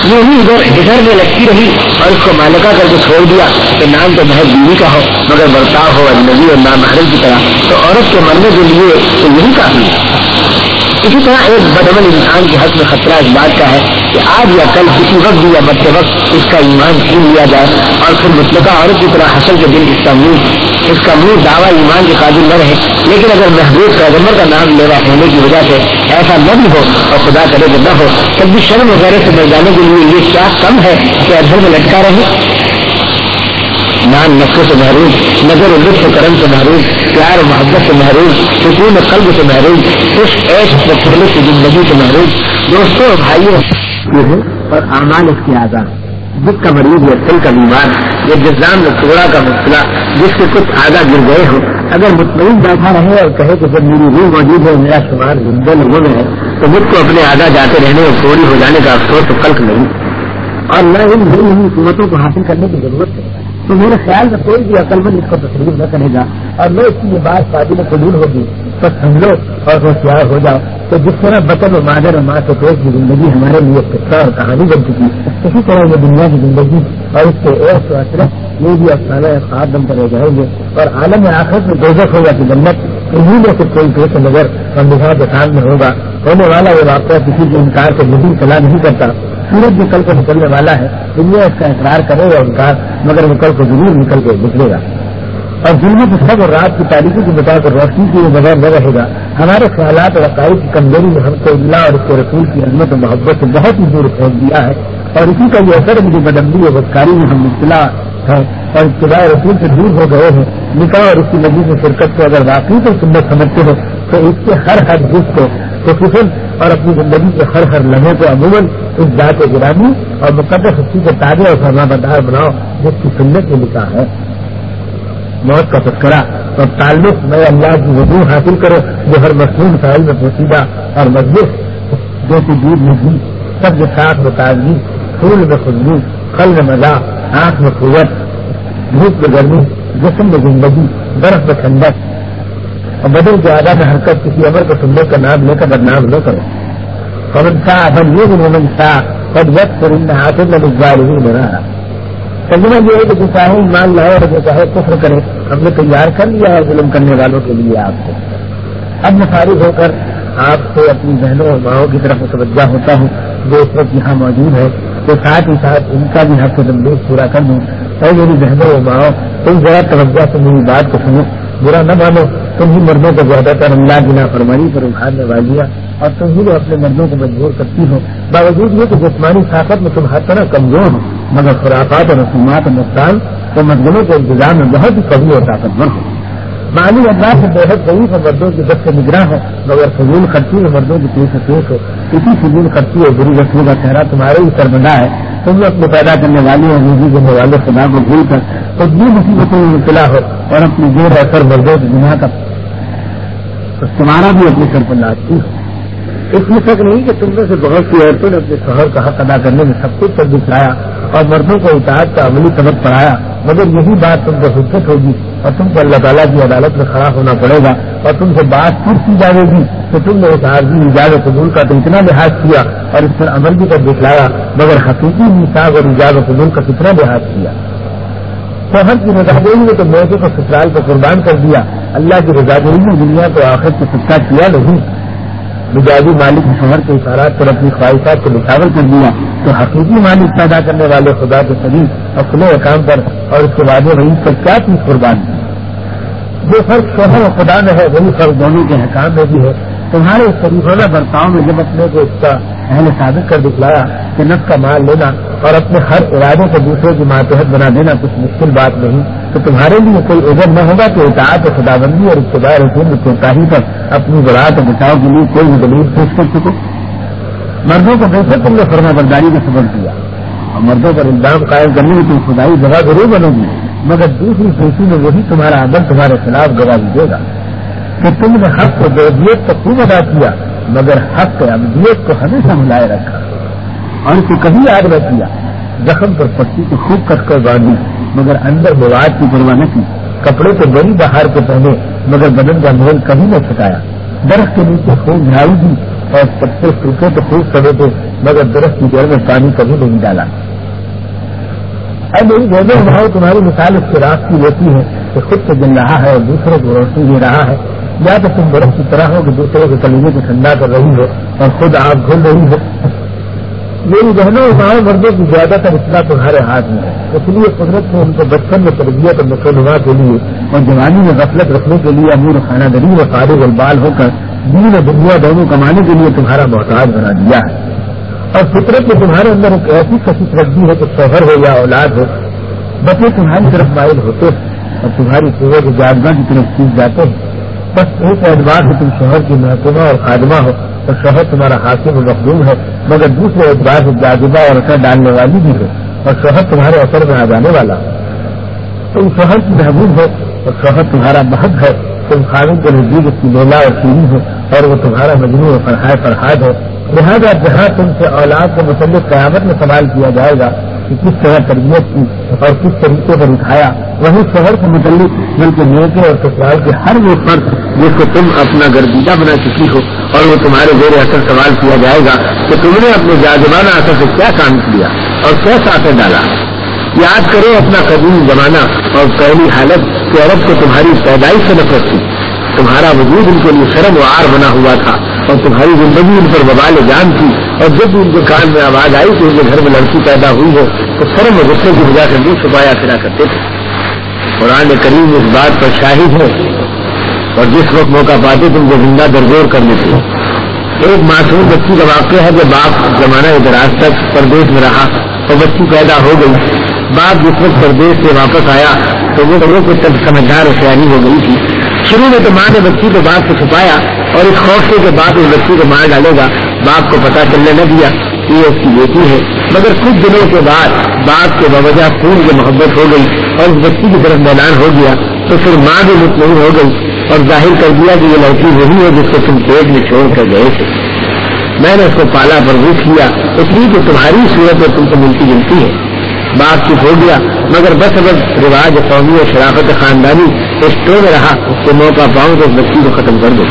یہ ہی ادھر ادھر میں لگتی رہی اور اس کو مالکہ کر کے چھوڑ دیا کہ نام تو محض بیوی کا ہو، مگر برتاؤ ہو، اجنبی اور نام محرم کی طرح۔ تو عورت کے مرنے کے لیے تو یہی کافی ہے۔ اسی طرح ایک بدمن انسان کے حق میں خطرہ اس بات کا ہے کہ آج یا کل کسی وقت بھی یا مرتے وقت اس کا ایمان چھین لیا جائے اور پھر مطلقہ عورت کی طرح حسن کے دن اس کا منہ، اس کا منہ دعویٰ ایمان کے قابل نہ رہے۔ لیکن اگر محبوب پیغمبر کا نام لیوا ہونے کی وجہ سے ایسا نہ بھی ہو اور خدا کرے کہ نہ ہو، تب بھی شرم وغیرہ سے بڑھ جانے کے لیے یہ کیا کم ہے کہ ادھر میں لٹکا رہے؟ نام نقصے سے محروم، نظر و لطف کرم سے محروم، پیار و محبت سے محروم، سکون قلب سے محروم، خوش ایش کی زندگی سے محروم۔ دوستوں بھائیوں اور اعمال اس کی آزاد۔ جس کا مریض یا دل کا بیمار، یا جزام میں توڑا کا مسئلہ جس کے کچھ آدھا گر گئے ہو اگر مطمئن بیٹھا رہے اور کہے کہ جب میری روح موجود ہے، میرا شمار زندہ لوگوں میں ہے، تو مجھ کو اپنے آدھا جاتے رہنے اور پوری ہو جانے کا افسوس تو کلک نہیں۔ اور نہ ان حکومتوں کو حاصل کرنے کی ضرورت ہے۔ تو میرے خیال میں کوئی بھی عقل مند اس کو تسلیم نہ کرے گا۔ اور میں اس کی یہ بات شادی میں قبول ہوگی۔ تو سمجھو اور ہوشیار ہو جاؤ تو جس طرح بطن و مادر اور ماں کے پیش کی زندگی ہمارے لیے قصہ اور کہانی بن چکی اسی طرح یہ دنیا کی زندگی اور اس کے ایس و اثرت یہ بھی افسانہ خواب بن کر رہ گے۔ اور عالم آخر میں دوزخ ہوگا کہ جنت انہیں میں سے کوئی پیش نظر اور نگاہ کے سامنے ہوگا۔ ہونے والا یہ واقعہ کسی کے انکار کو جدید صلاح نہیں کرتا۔ سورج بھی کل کو نکلنے والا ہے، دنیا اس کا اقرار کرے گا انکار مگر وہ کل کو ضرور نکل کے نکلے گا۔ اور ظلمت سب اور رات کی تاریخی کی بتا کر روشنی کی بغیر نہ رہے گا۔ ہمارے خیالات اور عقائد کی کمزوری نے ہم کو اللہ اور اس کے رسول کی عظمت و محبت سے بہت ہی دور پھینک دیا ہے۔ اور اسی کا یہ اثر مجھے بدمبی اور بدکاری میں ہم مبتلا ہے اور ابتدا رسول سے دور ہو گئے ہیں۔ نکاح اور اس کی نبی کی شرکت کو اگر واقعی تو سنت سمجھتے ہو تو اس کے ہر ہر جس کو خصوصاً اور اپنی زندگی کے ہر ہر لمحے کو عموماً اس ذات گرامی اور مقدس حصی کے تازے اور فرما بردار بناؤ، جس کی سنت میں لکھا ہے۔ موت کا تذکرہ اور تعلق میں اللہ کی وضو حاصل کرو، جو ہر مصنوع سائل میں پوشیدہ اور مضبوط جو کہ دودھ میں سب کے ساتھ میں تازگی پھول میں خوشبو پھل میں مزہ آنکھ میں قوت، دھوپ میں گرمی، جسم میں زندگی، برف میں ٹھنڈک اور بدل کے آدھا میں حرکت کسی عمر کو سننے کا نام لے کر بدنام نہ کرو۔ فمن شاہ بن یہ بھی مومن شاہ خود وقت پر ان حاصل میں نظار ہی بنا ترجمہ یہ ہے کہ جو چاہے ایمان لائے اور جو چاہے کفر کرے، ہم نے تیار کر لیا ہے ظلم کرنے والوں کے لیے آپ کو۔ اب میں فارغ ہو کر آپ سے اپنی بہنوں اور ماؤں کی طرف متوجہ ہوتا ہوں۔ جو اس وقت یہاں موجود ہے۔ تو ساتھ ہی ساتھ ان کا بھی حق تندوز پورا کر دوں۔ اور میری بہنوں اور ماؤں، تم ذرا توجہ سے میری بات کو سنو۔ برا نہ مانو، تم ہی مردوں کو زیادہ تر اللہ بنا فرمانی پر ابھارنے والیاں اور تم ہی اپنے مردوں کو مجبور کرتی ہو۔ باوجود یہ کہ جسمانی طاقت میں تم ہر طرح کمزور ہو، مگر خرافات اور رسومات اور نقصان تو مردوں کے انتظام میں بہت ہی قبل اور طاقتور ہو۔ مالی اللہ سے بےحد ضعیف ہے، مردوں کی دس سے نگراں ہے مگر فضول خرچی ہے مردوں کی تیس سے تیس ہو۔ کسی فضول خرچی اور بری رسموں کا چہرہ تمہارے ہی سرمندہ ہے۔ تم کو پیدا کرنے والے اور نجی دینے والے خدا کو بھول کر خود بھی مصیبتوں میں مبتلا ہو اور اپنی دیر رہ کر بردوش کی گناہ کا تمہارا بھی اپنے سر پر لاتی ہو۔ اس میں شک نہیں کہ تم میں سے بہت سی عورتوں نے اپنے شوہر کا حق ادا کرنے میں سب کچھ دکھلایا۔ اور مردوں کو اتحاد کا عملی سبق پڑھایا، مگر یہی بات تم کو حجت ہوگی اور تم کو اللہ تعالیٰ کی عدالت میں کھڑا ہونا پڑے گا اور تم سے بات پھر کی جائے گی تو تم نے اس عارضی ایجاد قبول کا تو اتنا لحاظ کیا اور اس پر عمل بھی کر دکھلایا، مگر حقیقی نصاب اور ایجاد قبول کا کتنا لحاظ کیا۔ شوہر کی رضا دہی نے تو موقع کو سسرال کو قربان کر دیا۔ اللہ کی رضا دہی نے دنیا کو آخر کو سچا کیا نہیں۔ مجازی مالک شہر کے اشارات پر اپنی خواہشات کو نشاور کر دیا۔ تو حقیقی مالک پیدا کرنے والے خدا کے شریف اور کھلے احکام پر، اور اس کے بعد وہی پر کیا چیز قربان کی جو فرق شوہر اور خدا میں ہے، وہی فرق دونوں کے حکام میں بھی ہے۔ تمہارے اس شریفانہ برتاؤ میں جب اپنے کو اس کا اہل ثابت کر دکھلایا کہ نف کا مال لینا اور اپنے ہر ارادے کو دوسرے کی ماتحت بنا دینا کچھ مشکل بات نہیں، تو تمہارے لیے کوئی عزت نہ ہوگا کہ اطاعت و خدا بندی اور ابتداء رسول کوتاہی پر اپنی زراعت اور بچاؤ کے لیے کوئی بھی دلیل پیش کر سکو۔ مردوں کو بے تم نے فرما برداری کا سبب کیا اور مردوں پر الزام قائم کرنے کی تم خدائی جگہ ضرور بنو گی، مگر دوسری خوشی میں وہی تمہارا عمل تمہارے خلاف گواہی دے گا کہ تم نے حق کو دیت کو خوب ادا کیا، مگر حق ابدیت کو ہمیشہ ملائے رکھا۔ اور اسے کبھی یاد نہ کیا، زخم پر پٹی کو خوب کٹ کر باندھی، مگر اندر مواد کی پرواہ نہ کی۔ کپڑے کو بڑی بہار کے پہنے، مگر بدن کا محل کبھی نہ چھکایا درخت کے نیچے خوب جھاڑی دی اور پتے سوکھے تو خوب پڑے تھے، مگر درخت کی جڑ میں پانی کبھی نہیں ڈالا۔ اب میری دونوں بھاؤ تمہاری مثال اس کے راست کی ہوتی ہے کہ خود سے جل رہا ہے اور دوسروں کو روشنی دے رہا ہے۔ یا تو تم برف کی طرح ہو کہ دوسروں کے کلیجے کو ٹھنڈا کر رہی ہو اور خود آپ گھل رہی ہو۔ میری بہنوں اور مردوں کی زیادہ تر اطلاع تمہارے ہاتھ میں ہے۔ اس لیے قدرت نے ان کو بچپن میں تربیت اور نقل کے لیے اور جوانی میں غفلت رکھنے کے لیے امور خانہ دری و فارغ البال ہو کر دین اور دنیا دونوں کمانے کے لیے تمہارا محتاج بنا دیا ہے۔ اور فطرت میں تمہارے اندر ایک ایسی کشش رکھ دی ہے کہ شوہر ہو یا اولاد ہو بچے تمہاری طرف مائل ہوتے ہیں اور تمہاری قوت جادگاہ کی طرف چیز جاتے ہیں۔ بس ایک اعتبار سے تم شوہر کی محکمہ اور خادمہ ہو اور شوہر تمہارا حاصل و مخدوم ہے، مگر دوسرے اعتبار سے جاذبہ اور اثر ڈالنے والی بھی ہے اور شوہر تمہارے اثر میں آ جانے والا ہے۔ تم شوہر کی محبوب ہو اور شوہر تمہارا بحق ہے۔ تم خانوں کے نزدیک اس کی میلا اور سیری ہو۔ اور وہ تمہارا مجموع اور فرحائے فرحاد ہو لہٰذا جہاں تم سے اولاد کے متعلق قیامت میں سوال کیا جائے گا کہ کس طرح تربیت کی اور کس طریقے پر اٹھایا، وہی شہر سے متعلق بلکہ نیچے اور سسرال کے ہر وہ فرق جس کو تم اپنا گردیدہ بنا چکی ہو اور وہ تمہارے زیر اثر سوال کیا جائے گا کہ تم نے اپنے جاجبانہ اثر سے کیا کام کیا اور کیسا اثر ڈالا۔ یاد کرو اپنا قدیم زمانہ اور پہلی حالت کہ عرب کو تمہاری پیدائش سے نفرت تھی۔ تمہارا وجود ان کے لیے شرم و آر بنا ہوا تھا اور تمہاری زندگی ان پر ببال جان تھی اور جب بھی ان کے کان میں آواز آئی کہ ان کے گھر میں لڑکی پیدا ہوئی ہے تو شرم و غصے کی وجہ سے منہ چھپایا پھرا کرتے تھے۔ قرآن کریم اس بات پر شاہد ہے اور جس وقت موقع پاتے تم کو زندہ درگور کر لیتے ایک معصوم بچی کا واقعہ ہے کہ باپ زمانہ دراز تک پردیش میں رہا تو بچی پیدا ہو گئی۔ باپ جس وقت پردیش سے واپس آیا تو وہ لوگوں کو تب سمجھدار اور سیانی ہو گئی تھی۔ شروع میں تو ماں نے بچی کو باپ سے چھپایا اور اس خوف سے کہ باپ اس بچی کو مار ڈالے گا، باپ کو پتا چلنے نہ دیا کہ یہ اس کی بیٹی ہے۔ مگر کچھ دنوں کے بعد باپ کے بوجہ خون کی محبت ہو گئی اور اس بچی کی طرف میدان ہو گیا تو پھر ماں بھی مطمئن ہو گئی اور ظاہر کر دیا کہ یہ لڑکی وہی ہے جس کو تم پیٹ میں چھوڑ کر گئے تھے۔ میں نے اس کو پالا پروش کیا اس لیے کہ تمہاری صورت میں تم کو ملتی جلتی ہے۔ باپ چپ ہو گیا، مگر بس اگر رواج قومی اور شرافت خاندانی اس رہا اس موقع پاؤں تو بچی کو ختم کر دو۔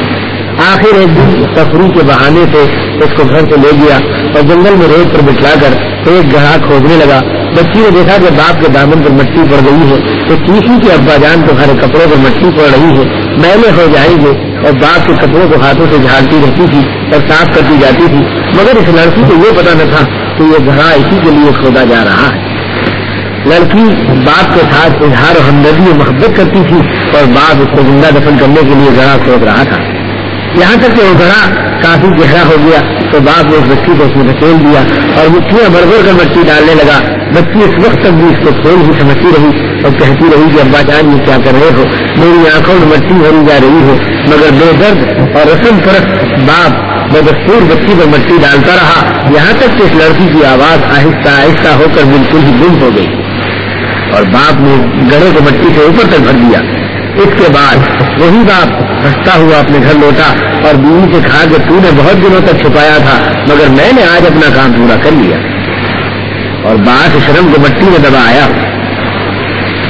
آخر ایک دن تفریح کے بہانے سے اس کو گھر سے لے گیا اور جنگل میں ریت پر بٹھلا کر ایک گڑھا کھودنے لگا۔ بچی نے دیکھا کہ باپ کے دامن پر مٹی پڑ گئی ہے۔ تو چیخی کے ابا جان تمہارے کپڑوں پر مٹی پڑ رہی ہے۔ میلے ہو جائیں گے اور باپ کے کپڑوں کو ہاتھوں سے جھاڑتی رہتی تھی اور صاف کرتی جاتی تھی۔ مگر اس لڑکی کو یہ پتا نہ تھا کہ یہ گھڑا اسی کے لیے کھودا جا رہا ہے۔ لڑکی باپ کے ساتھ اظہار ہمدردی و محبت کرتی تھی اور باپ اس کو زندہ دفن کرنے کے لیے گڑا کھود رہا تھا۔ یہاں تک کہ وہ گھڑا کافی گہرا ہو گیا تو باپ نے اس بچی کو اس میں دھکیل دیا اور مٹھیاں بڑھ کر مٹی ڈالنے لگا؟ بچی اس وقت تک بھی اس کو کھول ہی سمجھتی رہی اور کہتی رہی کہ ابا جان، یہ کیا کر رہے ہو؟ میری آنکھوں میں مٹی بھری جا رہی ہو مگر بے درد اور رسم پرست باپ بدستور بچی پر مٹی ڈالتا رہا۔ یہاں تک کہ اس لڑکی کی آواز آہستہ آہستہ ہو کر بالکل ہی گم ہو گئی۔ اور باپ نے گڑے کو مٹی سے اوپر تک بھر دیا۔ اس کے بعد وہی باپ ہنستا ہوا اپنے گھر لوٹا اور بیوی سے کہا کہ تو نے بہت دنوں تک چھپایا تھا، مگر میں نے آج اپنا کام پورا کر لیا۔ اور بات شرم کو مٹی میں دبا آیا۔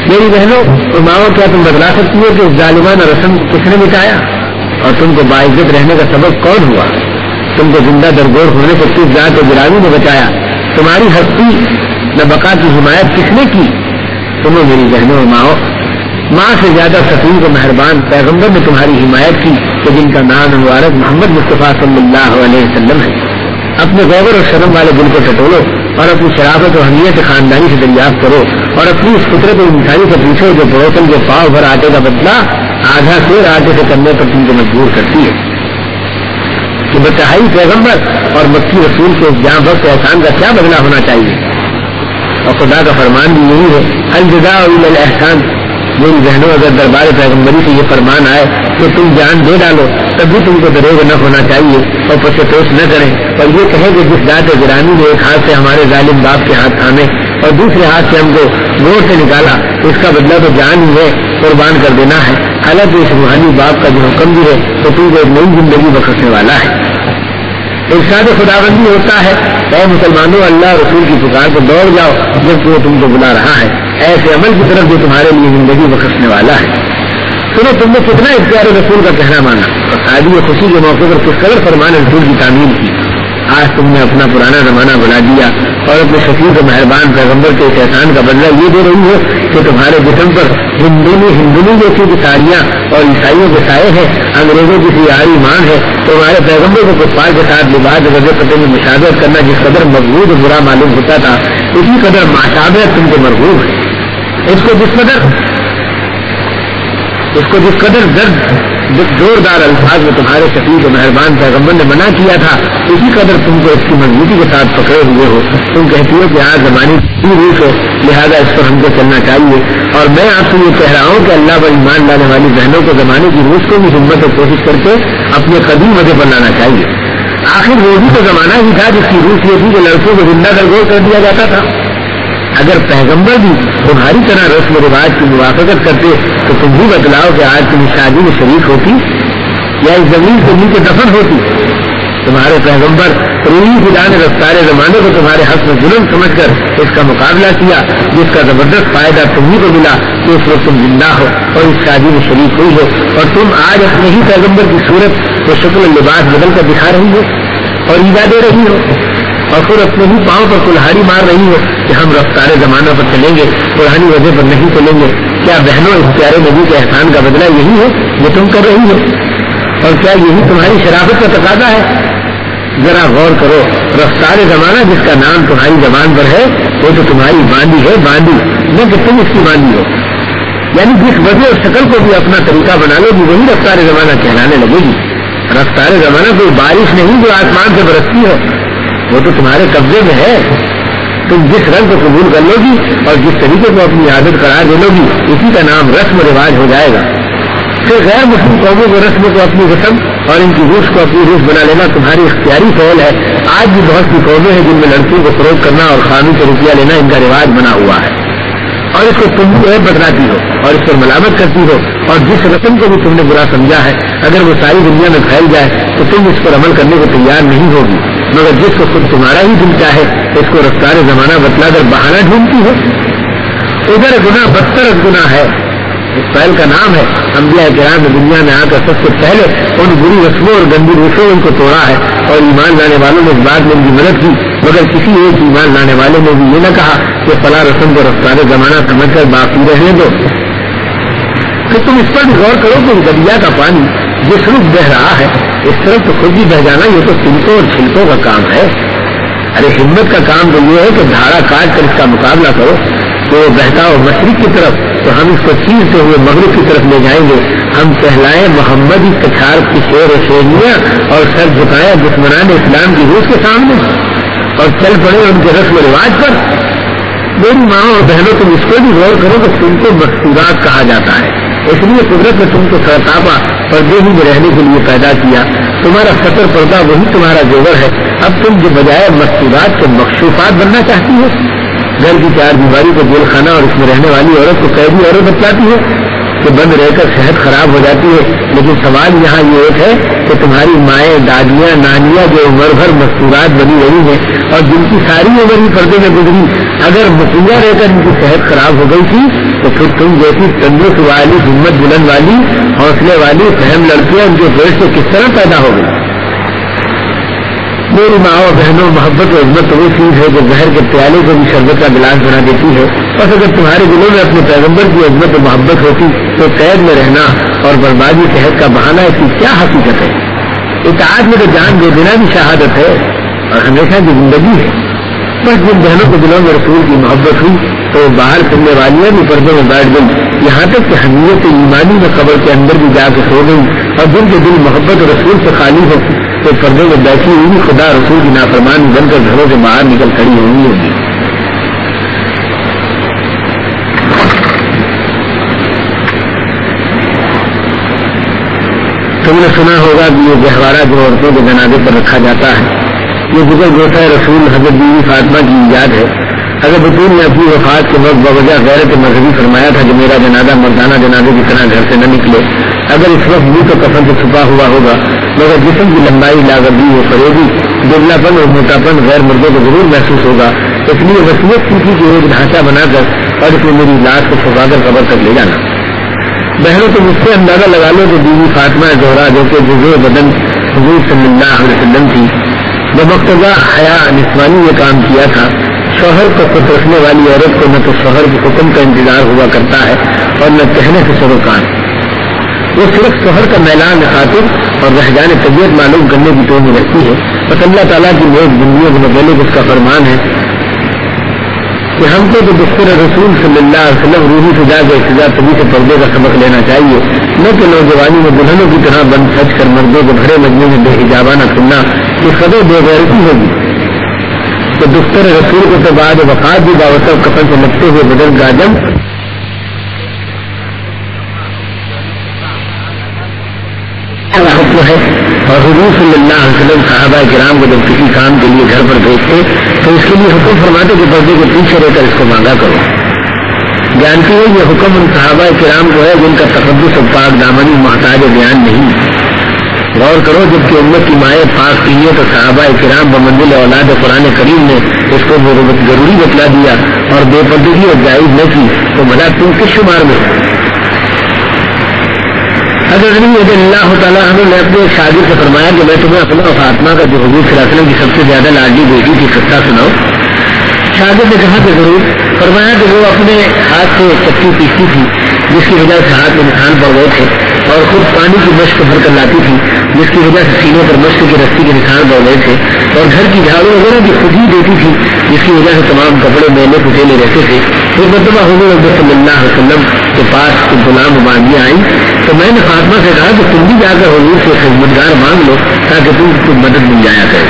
میری بہنوں اور ماؤں کیا تم بتلا سکتی ہو کہ اس ظالمانہ رسم کس نے مٹایا؟ اور تم کو باعزت رہنے کا سبب کون ہوا؟ تم کو زندہ درگور ہونے سے کس ذات گرامی نے بچایا؟ تمہاری ہستی نہ بقا کی حمایت کس نے کی؟ تمہیں میری بہنوں اور ماؤں، ماں سے زیادہ سکون کو مہربان پیغمبر نے تمہاری حمایت کی کہ جن کا نام مبارک محمد مصطفیٰ صلی اللہ علیہ وسلم ہے۔ اپنے غور اور شرم والے دل کو ٹٹولو اور اپنی شرافت اور حمیت خاندانی سے دریافت کرو اور اپنی اس فطرت اور انسانی سے پوچھو جو پڑوسن کے پاؤ بھر آٹے کا بدلا آدھا سیر آٹے سے کرنے پر تم کو مجبور کرتی ہے۔ کہ بتہائی پیغمبر اور مکی رسول کے جہاں وقت احسان کا کیا بدلا ہونا چاہیے؟ اور خدا کا فرمان بھی یہی ہے الجدا احسان میری بہنوں، اگر دربار پیغمبری سے یہ فرمان آئے تو تم جان دے ڈالو تب بھی تم کو دروگ نہ ہونا چاہیے اور پشتوش نہ کریں۔ اور یہ کہیں کہ جس ذات گرانی نے ایک ہاتھ سے ہمارے ظالم باپ کے ہاتھ تھامے اور دوسرے ہاتھ سے ہم کو گور سے نکالا، اس کا مطلب بدلہ تو جان ہی ہے، قربان کر دینا ہے۔ حالانکہ اس روحانی باپ کا جو حکم بھی ہے، تو تم کو ایک نئی زندگی بخشنے والا ہے۔ ارشاد خدا بندی ہوتا ہے۔ اے مسلمانوں، اللہ رسول کی پکار کو دوڑ جاؤ، جب وہ تم کو بلا رہا ہے۔ ایسے عمل کی طرف جو تمہارے لیے زندگی بخشنے والا ہے۔ سنو تم نے کتنا اختیار رسول کا کہنا مانا۔ اور شادی خوشی کے موقع پر کس قدر فرمان رسول کی تعمیر کی۔ آج تم نے اپنا پرانا زمانہ بلا دیا اور اپنے شکیل و مہربان پیغمبر کے احسان کا بدلہ یہ دے رہی ہو کہ تمہارے جسم پر ہندونی ہندونی جیسی کی اور عیسائیوں کے سائے ہیں، انگریزوں کی سیاحی مان ہے تمہارے پیغمبر کو کفار کے ساتھ لباس وجہ پتے میں مشاغت کرنا جس قدر مضبوط برا معلوم ہوتا تھا، اسی قدر مشابت تم کو مرغوب ہے اس کو جس قدر اس کو جس قدر درد زوردار الفاظ میں تمہارے شکیل و مہربان پیغمبر نے منع کیا تھا، اسی قدر تم کو اس کی مضبوطی کے ساتھ پکڑے ہوئے ہو۔ تم کہتی ہو کہ آج زمانے کی روس ہو لہٰذا اس پر ہم کو چلنا چاہیے۔ اور میں آپ سے یہ کہہ رہا ہوں کہ اللہ پر ایمان لانے والی بہنوں کو زمانے کی روس کو بھی ہمت اور کوشش کر کے اپنے قدیم مزے پر لانا چاہیے۔ آخر وہ بھی تو زمانہ ہی تھا جس کی روس یہ تھی کہ لڑکوں کو زندہ درگور کر دیا جاتا تھا۔ اگر پیغمبر بھی تمہاری طرح رسم و رواج کی موافقت کرتے تو تم بھی بتلاؤ کہ آج تم شادی میں شریک ہوتی یا اس زمین سے نیچے دفن ہوتی؟ تمہارے پیغمبر روئی خدا نے رفتار زمانے کو تمہارے حق میں ظلم سمجھ کر اس کا مقابلہ کیا، جس کا زبردست فائدہ تمہیں کو ملا کہ اس وقت تم زندہ ہو اور اس شادی میں شریک ہوئی ہو اور تم آج اپنے ہی پیغمبر کی صورت و شکل لباس بدل کر دکھا رہی ہو اور ایجا دے رہی ہو اور پھر اپنے ہی پاؤں پر کلہاری مار رہی ہو۔ کہ ہم رفتار زمانہ پر چلیں گے، پرانی وجہ پر نہیں چلیں گے۔ کیا بہنوں اس پیارے نبی کے احسان کا بدلہ یہی ہے جو تم کر رہی ہو؟ اور کیا یہی تمہاری شرافت کا تقاضا ہے؟ ذرا غور کرو، رفتار زمانہ جس کا نام تمہاری زبان پر ہے، وہ تو تمہاری باندھی ہے، باندھی، نہ کہ تم اس کی باندھی ہو۔ یعنی جس وجہ اور شکل کو بھی اپنا طریقہ بنا لو گی وہی رفتار زمانہ کہلانے لگے گی۔ رفتار زمانہ کوئی بارش نہیں جو آسمان سے برستی ہو، وہ تو تمہارے قبضے میں ہے۔ تم جس رنگ کو قبول کر لو گی اور جس طریقے کو اپنی عادت قرار دے لو گی، اسی کا نام رسم و رواج ہو جائے گا۔ پھر غیر مسلم قوموں کے رسم کو اپنی رسم اور ان کی روس کو اپنی روس بنا لینا تمہاری اختیاری فعل ہے۔ آج بھی بہت سی قومیں ہیں جن میں لڑکیوں کو فروغ کرنا اور قانون سے روپیہ لینا ان کا رواج بنا ہوا ہے۔ اور اس کو تم بھی بدلاتی ہو اور اس پر ملامت کرتی ہو اور جس رسم کو بھی تم نے برا سمجھا ہے، اگر وہ ساری دنیا میں پھیل جائے تو تم اس پر عمل کرنے کو تیار نہیں ہوگی۔ مگر جس کو خود تمہارا ہی دل چاہے، اس کو رفتار زمانہ بتلا کر بہانا ڈھونڈتی ہے ادھر گنا بدتر گنا ہے۔ اس پہل کا نام ہے، انبیاء کرام نے دنیا میں آ کر سب سے پہلے ان بری رسموں اور گندی رسموں ان کو توڑا ہے اور ایمان لانے والوں نے اس بات میں ان کی مدد کی، مگر کسی ایک ایمان لانے والے نے بھی یہ نہ کہا کہ فلاں رسم کو رفتار زمانہ سمجھ کر باقی رہنے دو۔ کہ تم اس پر بھی غور کرو کہ دریا کا پانی جس روپ بہ رہا ہے، اس طرف تو خود ہی بہ جانا، یہ تو سنکوں اور چھلکوں کا کام ہے۔ ارے، ہمت کا کام تو یہ ہے کہ دھاڑا کاٹ کر اس کا مقابلہ کرو۔ تو وہ بہتا ہو مشرق کی طرف، تو ہم اس کو چیزتے ہوئے مغرب کی طرف لے جائیں گے۔ ہم کہلائیں محمد کچھار کی شیر و شیریاں اور سر جھکائیں دشمنان اسلام کی روس کے سامنے۔ اور چل پڑے ان کے رسم و رواج پر۔ میری ماں اور بہنوں، تم اس پہ بھی غور کرو کہ تم کو مستورات کہا جاتا ہے۔ اس لیے قدرت نے تم کو سرتاپا پردے ہی میں رہنے کے لیے پیدا کیا، تمہارا سطر پردہ وہی تمہارا زیور ہے۔ اب تم جو بجائے مستورات کے مخصوصات بننا چاہتی ہو۔ گھر کی چار بیماری کو جیل خانہ اور اس میں رہنے والی عورت کو قیدی عورت بتلاتی ہے کہ بند رہ کر صحت خراب ہو جاتی ہے۔ لیکن سوال یہاں یہ ایک ہے کہ تمہاری مائیں، دادیاں، نانیاں جو عمر بھر مستورات بنی رہی ہیں اور جن کی ساری عمر ہی پردے میں گزری، اگر مکیا رہ کر ان کی صحت خراب ہو گئی تھی تو پھر تم جیسی تندرست والی، ہمت بلند والی، حوصلے والی، فہم لڑکیاں ان کے پیٹ سے کس طرح پیدا ہو گئی؟ میری ماں اور بہنوں، محبت و عزمت وہ چیز ہے جو زہر کے پیالے کو بھی شربت کا گلاس بنا دیتی ہے۔ بس اگر تمہارے دلوں میں اپنے پیغمبر کی عزمت و محبت ہوتی، تو قید میں رہنا اور بربادی صحت کا بہانہ اس کی کیا حقیقت ہے۔ اطاعت میں تو جان دے دینا بھی شہادت ہے اور ہمیشہ کی زندگی ہے۔ بس جن بہنوں کے دلوں میں رسول کی محبت ہوئی تو باہر پھرنے والیاں بھی پردے میں بیٹھ گئی یہاں تک کہ حمیت ایمانی میں قبر کے اندر بھی جا کے سو گئی اور جن کے دل محبت رسول سے خالی ہو تو پردے میں بیٹھی ہوئی خدا رسول کی نافرمان بن کر گھروں سے باہر نکل کھڑی ہوئی ہوگی تم نے سنا ہوگا کہ یہ گہوارہ جو عورتوں کے جنازے پر رکھا جاتا ہے، یہ گزر گوسا رسول حضرت بیوی فاطمہ کی ایجاد ہے۔ اگر بطور نے اپنی وفات کے وقت بوجہ غیرت مذہبی فرمایا تھا کہ میرا جنازہ مردانہ جنازے کی طرح گھر سے نہ نکلے، اگر اس وقت منہ تو کفن سے چھپا ہوا ہوگا، مگر جسم کی لمبائی لاگردی وہ فریبی دبلا پن اور موٹا پن غیر مردوں کو ضرور محسوس ہوگا۔ اس لیے وسیعت کی تھی کہ ایک ڈھانچہ بنا کر اور اس میں میری لاش کو چھپا کر قبر تک لے جانا۔ بہنوں تو مجھ سے اندازہ لگا لو کہ بیوی فاطمہ زہرا جو کہ جزو بدن حضور صلی اللہ علیہ وسلم تھی، بمقتضا حیا نسوانی یہ کام کیا تھا۔ شوہر کو خود رکھنے والی عورت کو نہ تو شوہر کے حکم کا انتظار ہوا کرتا ہے اور نہ کہنے سے سروکار۔ وہ صرف شوہر کا میلان خاطر اور رہجان طبیعت معلوم کرنے کی تو رہتی ہے۔ بس اللہ تعالیٰ کی نیک دنیا کے متعلق اس کا فرمان ہے کہ ہم کو تو دفتر رسول صلی اللہ علیہ وسلم روحی سے جا کے ابتدا طبی سے پردے کا سبق لینا چاہیے۔ نہ کہ نوجوانی میں دلہنوں کی طرح بند سچ کر مردوں کو بھرے مجموعے میں بے حجابانہ سننا، یہ قدر بے غیرتی ہوگی۔ تو دفتر رسول کو تو بعد وفات بھی باوت کفن سے لگتے ہوئے بدل گاجم ہے اور حضور صلی اللہ علیہ وسلم صحابہ کرام کو جب کسی کام کے لیے گھر پر بھیجتے تو اس کے لیے حکم فرماتے کہ پردے کے پیچھے رہ کر اس کو مانگا کرو۔ جانتی ہے یہ حکم ان صحابہ کرام کو ہے جن کا تقدس اور پاک دامنی محتاج بیان نہیں۔ غور کرو جبکہ امت کی مائیں پاک کی تو صحابہ کرام بمنزل اولاد قرآن کریم نے اس کو ضروری بتلا دیا اور بے پردگی اور جائز نہ کی، تو بھلا تم کس شمار میں حضرت اللہ تعالیٰ نے اپنے ایک شادی سے فرمایا کہ میں تمہیں اپنا فاطمہ کا جو حضور صلی اللہ علیہ وسلم کی سب سے زیادہ لاڈلی بیٹی تھی سستا سناؤ۔ شادی نے کہا کہ ضرور فرمایا کہ وہ اپنے ہاتھ سے چکی پیستی تھی، جس کی وجہ سے ہاتھ میں نشان پڑ گئے تھے اور خود پانی کی مشق بھر کر لاتی تھی، جس کی وجہ سے سینے پر مشق کی رسی کے نشان پڑ گئے تھے اور گھر کی جھاڑو وغیرہ بھی خود ہی دیتی تھی، جس کی وجہ سے تمام کپڑے میلے کچیلے رہتے تھے۔ پھر مرتبہ حضور عبد صلی اللہ علیہ وسلم کے پاس غلام مبادیاں آئیں تو میں نے فاطمہ سے کہا کہ تم بھی جا کر حضور سے خدمتگار مانگ لو تاکہ تم کو مدد مل جایا کرے۔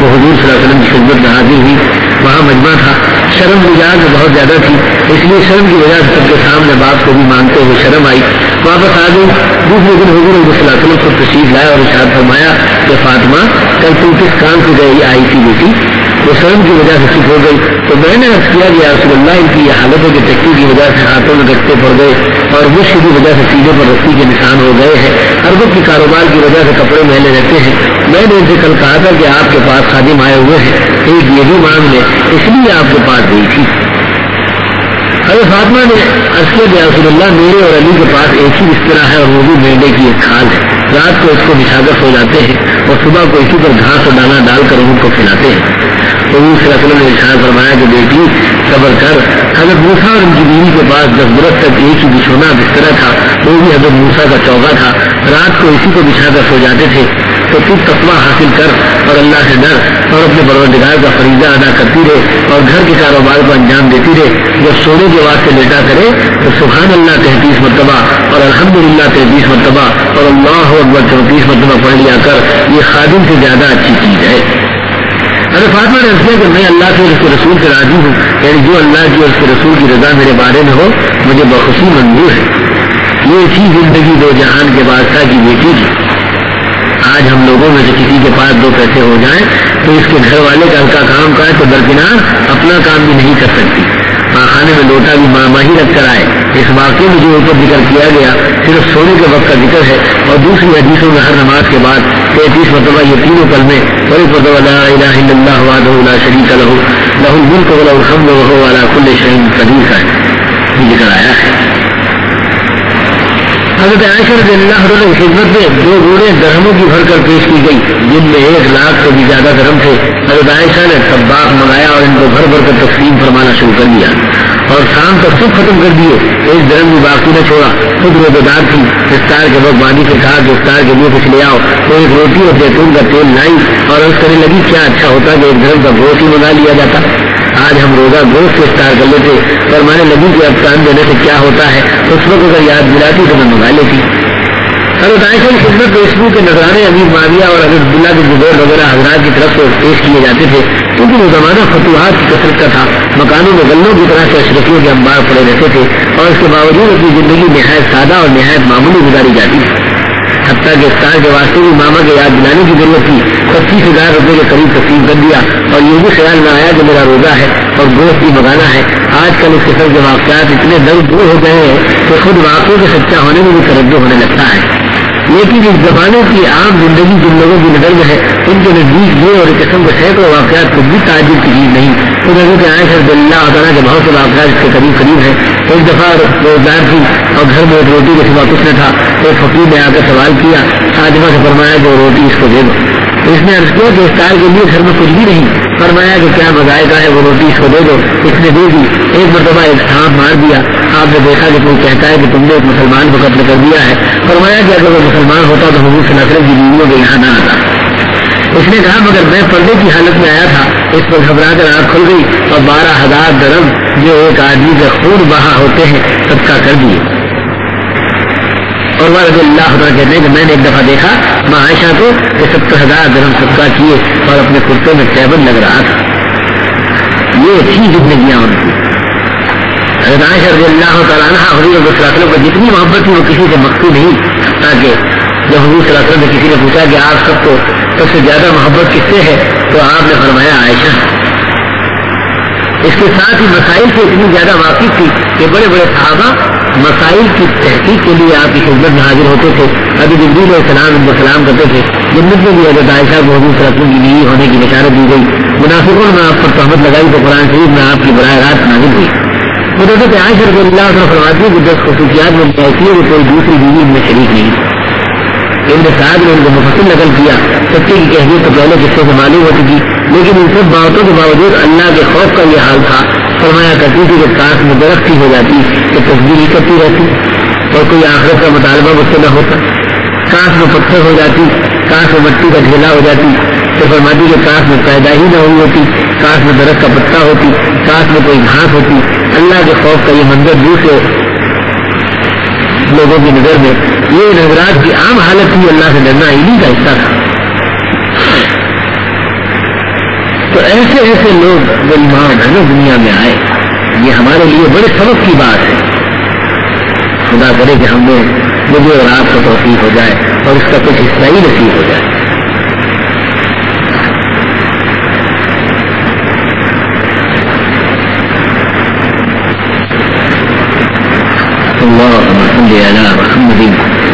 وہ حضور صلی اللہ علیہ وسلم کی خدمت میں حاضر ہوئی۔ وہاں مجمع تھا۔ شرم مزاج بہت زیادہ تھی، اس لیے شرم کی وجہ سے سب کے سامنے باپ کو بھی مانگتے ہوئے شرم آئی۔ واپس آ گئی، دوسرے دن حضور علیہ السلام کو تشریف لایا اور اشاد فرمایا کہ فاطمہ، کل تم کس کام سے گئی آئی تھی بیٹی؟ وہ شرم کی وجہ سے چپ ہو گئی۔ تو میں نے عرض کیا کہ رسول اللہ، ان کی یہ حالتوں کے تکتی کی وجہ سے ہاتھوں میں رکھتے پڑ گئے اور مشق کی وجہ سے سیدھے پر رسی کے نشان ہو گئے ہیں۔ اربت کی کاروبار کی وجہ سے کپڑے میلے رہتے ہیں۔ میں نے ان سے کل کہا تھا کہ آپ کے پاس خادم آئے ہوئے ہیں۔ ایک یہ بھی مانگ لے، اس لیے آپ کے پاس گئی تھی۔ حضرت فاطمہ نے اسکے رسول اللہ، میرے اور علی کے پاس ایک ہی بسترا ہے اور وہ بھی میڈے کی ایک کھال ہے۔ رات کو اس کو بچھاگر سو جاتے ہیں اور صبح کو اسی پر گھاس اور دانا ڈال کر ان کو کھلاتے ہیں۔ تو صلی اللہ علیہ وسلم نے فرمایا کہ بیٹی، صبر کر۔ حضرت موسا اور ان کی بیوی کے پاس دس برس تک ایک ہی بچھونا بسترا تھا، وہ بھی حضرت موسا کا چوکا تھا۔ رات کو اسی کو بچھا کر سو جاتے تھے۔ تو تو حاصل کر اور اللہ سے ڈر اور اپنے پروردگار کا فریضہ ادا کرتی رہے اور گھر کے کاروبار کو انجام دیتی رہے۔ جب سونے کے بعد سے لیٹا کرے تو سبحان اللہ تینتیس مرتبہ اور الحمد للہ تینتیس مرتبہ اور اللہ اکبر چونتیس مرتبہ پڑھ لیا کر، یہ خادم سے زیادہ اچھی چیز ہے۔ ارے فاطمہ نے کیا کہ میں اللہ سے اس کے رسول سے راضی ہوں یعنی جو اللہ کی اور اس کے رسول کی رضا میرے بارے میں ہو، مجھے بخوشی منظور ہے۔ یہ تھی زندگی دو جہان کے بادشاہ کی بیٹی کی۔ آج ہم لوگوں میں سے کسی کے پاس دو پیسے ہو جائیں تو اس کے گھر والے گھر کا کام کا تو درکنار اپنا کام بھی نہیں کر سکتی۔ خانے میں لوٹا بھی ماما ہی رکھ کر آئے۔ اس واقعے میں جو اوپر ذکر کیا گیا، صرف سونے کے وقت کا ذکر ہے اور دوسری حدیثوں میں ہر نماز کے بعد تینتیس مرتبہ یہ تینوں پل میں بڑی مرتبہ لا الہ الا اللہ وحدہ لا شریک لہ لہ الملک و لہ الحمد وهو على كل شيء قدیر کا ذکر آیا ہے۔ حضرت عائشہ رضی اللہ عنہ کی خدمت میں دو گوڑے درہموں کی بھر کر پیش کی گئی جن میں ایک لاکھ سے بھی زیادہ درہم تھے۔ حضرت عائشہ نے طباق منگایا اور ان کو بھر بھر کر تقسیم فرمانا شروع کر دیا۔ اور شام تک سب ختم کر دیے۔ ایک درم بھی باقی نہ چھوڑا۔ خود روزے دار تھی۔ افطار کے وقت بانی سے کہا کہ افطار کے لیے کچھ لے آؤ۔ تو ایک روٹی اور زیتون کا تیل لائی اور اس کرنے لگی، کیا اچھا ہوتا کہ ایک درم کا گوشت ہی منگا لیا جاتا۔ آج ہم روزہ گوشت سے افطار کر لیتے اور میں نے لگی کہ اب کام دینے سے کیا ہوتا ہے، اس وقت اگر یاد دلاتی تو میں منگا لیتی۔ حضرت عائشہ کی خدمت میں کے نظرانے امیر معاویہ اور حضرت اللہ کے زبیر وغیرہ حضرات کی طرف سے پیش کیے جاتے تھے۔ کیونکہ وہ زمانہ فتوحات کی کثرت کا تھا، مکانوں میں گلوں کی طرح سے اشرفیوں کے انبار پڑے رہتے تھے اور اس کے باوجود اپنی زندگی نہایت سادہ اور نہایت معمولی گزاری جاتی۔ تھی حتیٰ کہ افطار کے واسطے بھی ماما کے یاد دلانے کی ضرورت تھی۔ پچیس ہزار روپے کے قریب تقسیم کر دیا۔ اور یہ بھی خیال نہ آیا کہ میرا روزہ ہے اور گوشت بھی منگانا ہے۔ آج کل اس قسم کے واقعات اتنے درد دور ہو گئے ہیں کہ خود واقعوں کے سچا ہونے میں بھی ترجیح ہونے لگتا ہے۔ لیکن اس زمانے کی عام زندگی جن لوگوں کی نظر میں ہے، ان کے نزدیک یہ اور قسم کے سینکڑوں واقعات کچھ بھی تعجب کی چیز نہیں۔ تو نظر کے آئے سر اللہ تعالیٰ کے بہت سے واقعات اس کے قریب قریب ہیں۔ ایک دفعہ روزگار تھی اور گھر میں ایک روٹی کے سوا کچھ نہ تھا، ایک فقیر نے آ کر سوال کیا آجما سے فرمایا کہ روٹی اس کو دے دو۔ اس نے عرض کیا کہ افطار کے لیے گھر میں کچھ بھی نہیں۔ فرمایا کہ کیا مذائقہ ہے وہ روٹی اس کو دے دو۔ اس نے دے دی۔ ایک مرتبہ ایک سانپ مار دیا۔ آپ نے دیکھا کہ کوئی کہتا ہے کہ تم نے ایک مسلمان کو قتل کر دیا ہے۔ فرمایا کہ اگر وہ مسلمان ہوتا تو حضور صلی اللہ علیہ وسلم کی بیویوں کے یہاں نہ آتا۔ اس نے کہا، مگر میں پردے کی حالت میں آیا تھا۔ اس پر گھبرا کر آنکھ کھل گئی اور بارہ ہزار درم جو ایک آدمی کے خون بہا ہوتے ہیں سب کا کر دیے۔ اور وہ رضی اللہ عنہ کہتے ہیں کہ میں نے ایک دفعہ دیکھا ماں عائشہ کو کہ ستر ہزار درم صدقہ کیے اور اپنے کرتے میں ٹیبل لگ رہا تھا۔ یہ تھی زندگیاں ان کی۔ حضرت عائشہ رضی اللہ تعالیٰ عنہ حضور صلی اللہ علیہ وسلم کو جتنی محبت تھی، وہ کسی سے مختی نہیں، تاکہ جب حضور صلی اللہ علیہ وسلم سے کسی نے پوچھا کہ آپ سب کو سب سے زیادہ محبت کس سے ہے، تو آپ نے فرمایا عائشہ۔ اس کے ساتھ ہی مسائل سے اتنی زیادہ واقف تھی کہ بڑے بڑے صحابہ مسائل کی تحقیق کے لیے آپ کی خدمت میں حاضر ہوتے تھے۔ ابھی جبریل علیہ السلام ان کو سلام کرتے تھے، جنت میں بھی حضرت عائشہ کو حضور صلی کی بیوی ہونے کی بشارت دی گئی۔ منافقوں نے آپ پر تہمت لگائی تو قرآن شریف میں آپ کی براہ راست نازل ہوئی۔ وہ حضرت عائشہ رضی اللہ عنہ فرماتی ہے کہ دس خصوصیات میں ایسی ہے کہ کوئی دوسری بیوی ان میں شریک نہیں ان ابن صاحب نے ان کو مفصل نقل کیا، سچے کی کہہیت تو پہلے قصے سے معلوم ہوتی تھی۔ لیکن ان سب باتوں کے باوجود اللہ کے خوف کا یہ حال تھا، فرمایا کرتی تھی کہ کاش میں درخت ہو جاتی تو تصویر ہی کرتی رہتی، اور کوئی آخرت کا مطالبہ مجھ سے نہ ہوتا۔ کاش میں پتھر ہو جاتی کاش میں مٹی کا ڈھیلا ہو جاتی، تو فرماتی کہ کاش میں پیدا ہی نہ ہوئی ہوتی کاش میں درخت کا پتا ہوتی کاش میں کوئی گھاس ہوتی۔ اللہ کے خوف کا یہ منظر دوسرے لوگوں کی نظر میں، یہ نظرات کی عام حالت تھی، اللہ سے ڈرنا انہیں کا حصہ تھا تو ایسے ایسے لوگ جو ایمان ہے نا دنیا میں آئے یہ ہمارے لیے بڑے سبق کی بات ہے۔ خدا کرے کہ ہم نے مجھے اور آپ کو توفیق ہو جائے اور اس کا کچھ حصہ ہی نصیب ہو جائے۔ اللهم صل على محمد،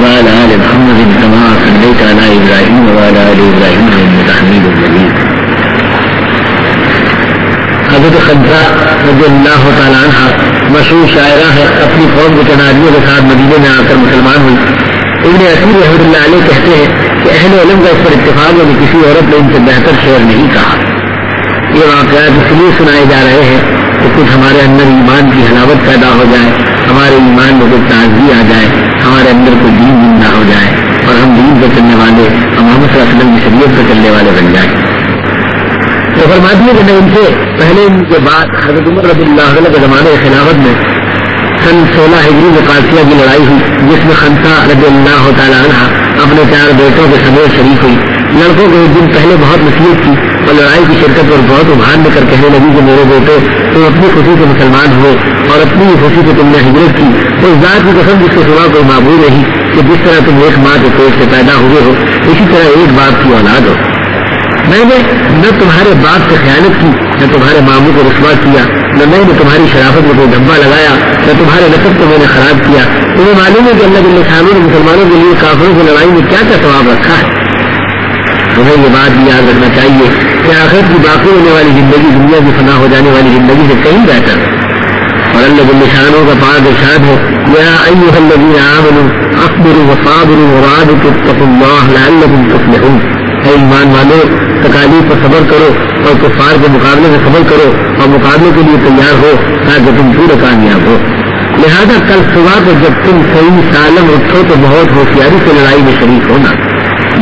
وعلى ال محمد، كما صليت على ابراهيم وعلى ال ابراهيم انك حميد مجيد۔ حضرت خنزا رضی اللہ تعالیٰ عنہ مشہور شاعرہ ہے اپنی قوم کے تنازعوں کے ساتھ مدینے میں آ کر مسلمان ہوئی۔ ابن عصیر رحمۃ اللہ علیہ کہتے ہیں کہ اہل علم کا اس پر اتفاق ہے کہ کسی عورت نے ان سے بہتر شعر نہیں کہا۔ یہ واقعات اس لیے سنائے جا رہے ہیں کہ کچھ ہمارے اندر ایمان کی حلاوت پیدا ہو جائے، ہمارے ایمان میں کوئی تازگی آ جائے، ہمارے اندر کوئی دین زندہ ہو جائے اور ہم دین پہ چلنے والے، ہم محمد صلی اللہ علیہ وسلم کی شریعت پہ چلنے والے بن جائیں۔ تو فرماتی ہے کہ میں ان سے پہلے ان کے بعد حضرت عمر رضی اللہ عنہ کے زمانے خلافت میں سن سولہ ہجری میں قاسیہ کی لڑائی ہوئی، جس میں خنسا رضی اللہ تعالیٰ عنہ اپنے چار بیٹوں کے سمیت شریک ہوئی۔ لڑکوں کو ایک دن پہلے بہت نصیحت کی اور لڑائی کی شرکت اور بہت ابھار کر کہنے لگی کہ میرے بیٹے، تم اپنی خوشی سے مسلمان ہوئے اور اپنی خوشی سے تم نے ہجرت کی۔ اس ذات کی قسم جس کے سوا کوئی معبول رہی کہ جس طرح تم ایک ماں کے پیٹ سے پیدا ہوئے ہو، اسی طرح ایک باپ کی اولاد ہو۔ میں نے نہ تمہارے باپ سے خیالت کی، نہ تمہارے ماموں کو رسوا کیا، نہ میں نے تمہاری شرافت میں کوئی دھبا لگایا، نہ تمہارے نصب کو میں نے خراب کیا۔ تمہیں معلوم ہے کہ اللہ کے نشانوں نے مسلمانوں کے لیے کافروں کی لڑائی میں کیا کیا ثواب رکھا ہے۔ تمہیں یہ بات بھی یاد رکھنا چاہیے کہ آخر کی باقی ہونے والی زندگی دنیا کی فنا ہو جانے والی زندگی سے کہیں بہتر۔ ہے اور اللہ کے نشانوں کا پاک ارشاد ہے۔ یا ایوہ الذین آمنوا اخبروا وصابروا ورابطوا اتقوا اللہ لعلکم تفلحون۔ اے ایمان والو، تکالیف پر صبر کرو اور کفار کے مقابلے میں صبر کرو اور مقابلے کے لیے تیار ہو تاکہ تم پورے کامیاب ہو۔ لہذا کل صبح کو جب تم صحیح سالم اٹھو تو بہت ہوشیاری سے لڑائی میں شریک ہونا۔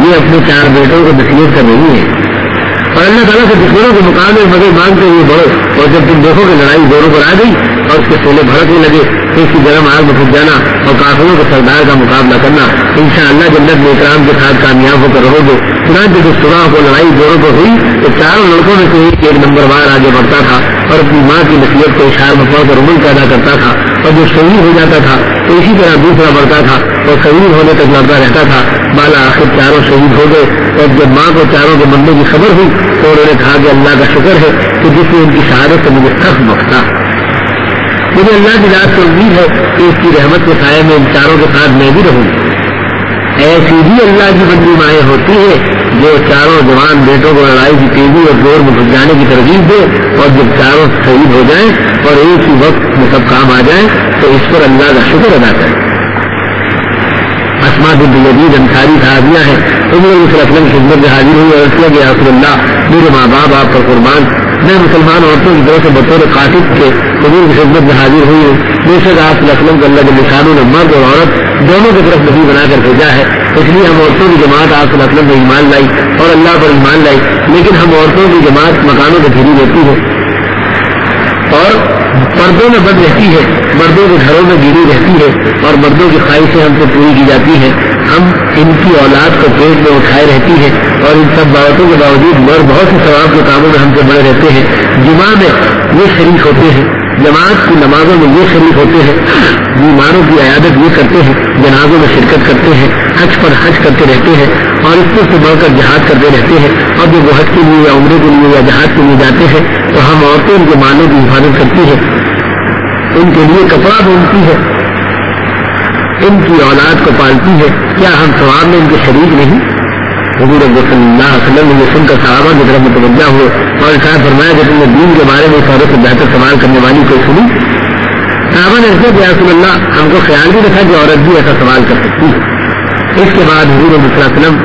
یہ اپنے چار بیٹوں کو نصیحت کر رہی ہے۔ اور اللہ تعالیٰ سے دشمنوں کے مقابلے مدد مانگتے ہوئے بڑھو اور جب تم دیکھو کہ لڑائی دونوں پر آ گئی اور اس کے سولے بھڑکنے لگے، تو اس کی گرم آگ میں پھنس جانا اور کافروں کے سردار کا مقابلہ کرنا۔ ان شاء اللہ جنت میں اکرام کے ساتھ کامیاب ہو کر رہو گے، چنانچہ جب صبح کو لڑائی دونوں پر ہوئی، تو چاروں لڑکوں میں سے ایک نمبر بار آگے بڑھتا تھا اور اپنی ماں کی نصیحت کو اشار میں پڑھ کر عمل پیدا کرتا تھا اور جو شہید ہو جاتا تھا، تو اسی طرح دوسرا بڑھتا تھا اور شہید ہونے تک لڑتا رہتا تھا۔ بالا آخر چاروں شہید ہو گئے اور جب ماں کو چاروں کے مرنے کی خبر ہوئی، تو انہوں نے کہا کہ اللہ کا شکر ہے کہ جس نے ان کی شہادت سے مجھے سخت بختا مجھے اللہ کی ذات سے امید ہے کہ اس کی رحمت کے سائے میں ان چاروں کے ساتھ میں بھی رہوں ایسی بھی اللہ کی بندی مائیں ہوتی ہے جو چاروں جوان بیٹوں کو لڑائی کی تیزی اور زور میں گھس جانے کی ترغیب دے اور جب چاروں شہید ہو جائیں اور ایک ہی وقت میں سب کام آ جائیں تو اس پر اللہ کا شکر ادا کریں۔ اسما بن یزید انصاری صحابیہ ہیں۔ ان لوگ اس رسم کی خدمت میں حاضر ہوئی اور کیا گیا رسول اللہ، میرے ماں باپ، آپ کا قربان میں مسلمان عورتوں کی طرف سے بطور قاطب کے قبول کی خدمت میں حاضر ہوئی ہوں۔ بے شک آپ وسلم کو اللہ کے نشانوں نے مرد اور عورت دونوں کی طرف نبی بنا کر بھیجا ہے۔ اس لیے ہم عورتوں کی جماعت آپ وسلم میں ایمان لائی اور اللہ پر ایمان لائی، لیکن ہم عورتوں کی جماعت مکانوں سے گھری رہتی ہے۔ اور پردوں میں بند رہتی ہے، مردوں کے گھروں میں گری رہتی ہے اور مردوں کی خواہشیں ہم سے پوری کی جاتی ہیں۔ ہم ان کی اولاد کو پیٹ میں اٹھائے رہتی ہے اور ان سب باتوں کے باوجود مرد بہت سے ثواب کے کاموں میں ہم سے بڑے رہتے ہیں۔ جمعہ میں یہ شریک ہوتے ہیں۔ جماعت کی نمازوں میں یہ شریک ہوتے ہیں۔ بیماروں کی عیادت یہ کرتے ہیں۔ جنازوں میں شرکت کرتے ہیں۔ حج پر حج کرتے رہتے ہیں۔ اور اس سے بڑھ کر جہاد کرتے رہتے ہیں۔ اور جو وہ کے لیے یا عمرے کے لیے یا جہاد کے لیے جاتے ہیں، تو ہم عورتیں ان کے مالوں کی حفاظت کرتی ہیں۔ ان کے لیے کپڑا بنتی ہے۔ ان کی اولاد کو پالتی ہے، کیا ہم ثواب میں ان کے شریک نہیں؟ حضور صلی اللہ علیہ وسلم نے سن کر صحابہ کی طرف متوجہ ہوئے اور شاید فرمایا کہ تم نے دین کے بارے میں عورت سے بہتر سوال کرنے والی کوئی سنی؟ صحابہ نے ایسے کیا رسول اللہ ہم کو خیال بھی رکھا کہ عورت بھی ایسا سوال کر سکتی ہے۔ اس کے بعد حضور علیہ وسلم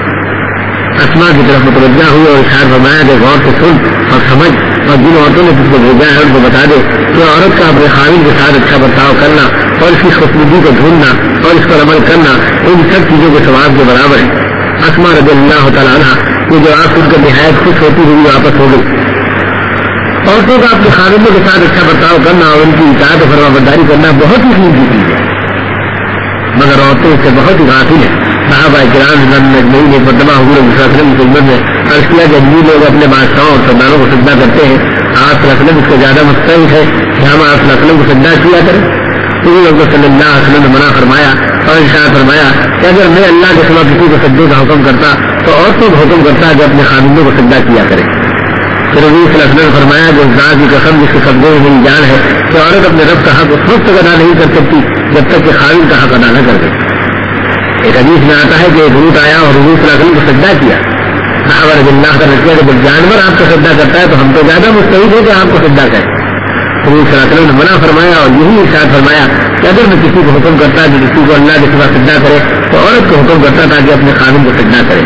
اسما کی طرف متوجہ ہوئی اور اشار فرمایا کہ غور سے سن اور سمجھ اور جن عورتوں نے جس کو بھیجا ہے ان کو بتا دے کہ عورت کا اپنے خاوند کے ساتھ اچھا برتاؤ کرنا اور اس کی خوشبودی کو ڈھونڈنا اور اس پر عمل کرنا، ان سب چیزوں کے ثواب کے برابر ہے اسما رضی اللہ تعالیٰ عنہ یہ جو آپ ان کا نہایت خوش ہوتی ہوئی واپس ہو گئی۔ عورتوں کا اپنے خاندوں کے ساتھ اچھا برتاؤ کرنا اور ان کی اطاعت و فرما برداری کرنا بہت ہی قیمتی چیز ہے۔ مگر عورتوں سے بہت ہی غافل ہے صحابہ کرام نجمعین نے مقدمہ حضور وسلم کی خدمت میں عرض کیا کہ جنوبی لوگ اپنے بادشاہوں اور سرداروں کو سجدہ کرتے ہیں۔ آپ وسلم اس کو زیادہ مستعد ہے کہ ہم آپ وسلم کو سجدہ کیا کریں؟ حضور صلی اللہ علیہ وسلم نے منع فرمایا اور ارشاد فرمایا کہ اگر میں اللہ کے سوا کسی کو سجدے کا حکم کرتا تو عورتوں کو حکم کرتا کہ اپنے خاندوں کو سجدہ کیا کرے۔ پھر حضور صلی اللہ علیہ وسلم نے فرمایا کہ اس ذات کی قسم جس کے قبضے میں میری جان ہے کہ عورت اپنے رب کا حق اس وقت ادا نہیں کر سکتی جب تک کہ خالد کا حق ادا نہ کر سکتی ایک حدیث میں آتا ہے کہ ایک روٹ آیا اور حضور صلی اللہ علیہ وسلم کو سجدہ کیا۔ صحابہ رضی اللہ کا نتیجہ کہ جب جانور آپ کو سجدہ کرتا ہے تو ہم تو زیادہ مستحد ہے کہ آپ کو سجدہ کریں۔ صلی اللہ علیہ وسلم نے منع فرمایا اور یہی ارشاد فرمایا کہ اگر میں کسی کو حکم کرتا کہ کسی کو اللہ کے سوا سجدہ کرے، تو عورت کو حکم کرتا تھا کہ اپنے خاوند کو سجدہ کرے۔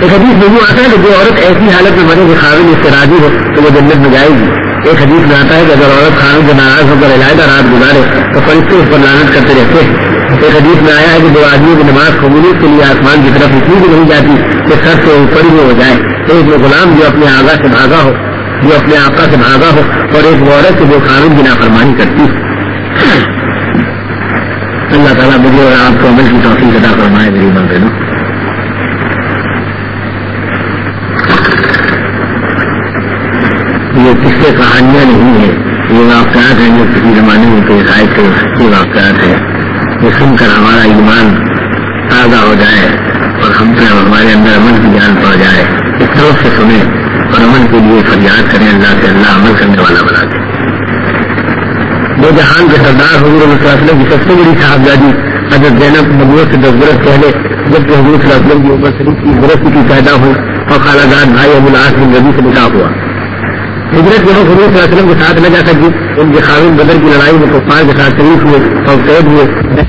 ایک حدیث میں وہ آتا ہے کہ جو عورت ایسی حالت میں مرے کہ خاوند اس سے راضی ہو، تو وہ جنت میں جائے گی۔ ایک حدیث میں آتا ہے کہ اگر عورت خاوند سے ناراض ہو کر علیحدہ رات گزارے، تو فرشتے اس پر لانت کرتے رہتے ہیں۔ ایک حدیث میں آیا ہے کہ جو آدمیوں کی نماز قبولیت کے لیے آسمان کی طرف اتنی بھی نہیں جاتی کہ سر سے اوپر ہی ہو جائے۔ ایک وہ غلام جو اپنے آگاہ سے بھاگا ہو جو اپنے آقا سے بھاگا ہو اور ایک عورت جو قانون کی نافرمانی کرتی اللہ تعالیٰ مجھے اور آپ کو عمل کی توفیق ادا فرمائے، میری ماں بہنوں۔ ایسے کہانیاں نہیں ہیں، یہ واقعات ہیں جو کسی زمانے میں پیش آئے تھے سچے واقعات ہیں۔ یہ سن کر ہمارا ایمان تازہ ہو جائے اور ہم پہ ہمارے اندر امن کی جان پڑ جائے۔ اس طرف سے سنیں۔ اور امن کے لیے فریاد کریں، اللہ سے اللہ عمل کرنے والا بنا دے دو جہان کے سردار حضور علیہ وسلم کی سب سے بڑی صاحبزادی حضرت زینب نبوت سے دس برس پہلے، جبکہ حضور صلی اللہ علیہ وسلم کی عمر شریف کی برس کی پیدا ہوئی اور خالہ داد بھائی ابو العاص بن ربی سے نکاح ہوا۔ ہجرت جب حضور صلی اللہ علیہ وسلم کے ساتھ نہ جا سکی ان کے خاوند بدر کی لڑائی میں کفار کے ساتھ شریف ہوئے اور قید ہوئے۔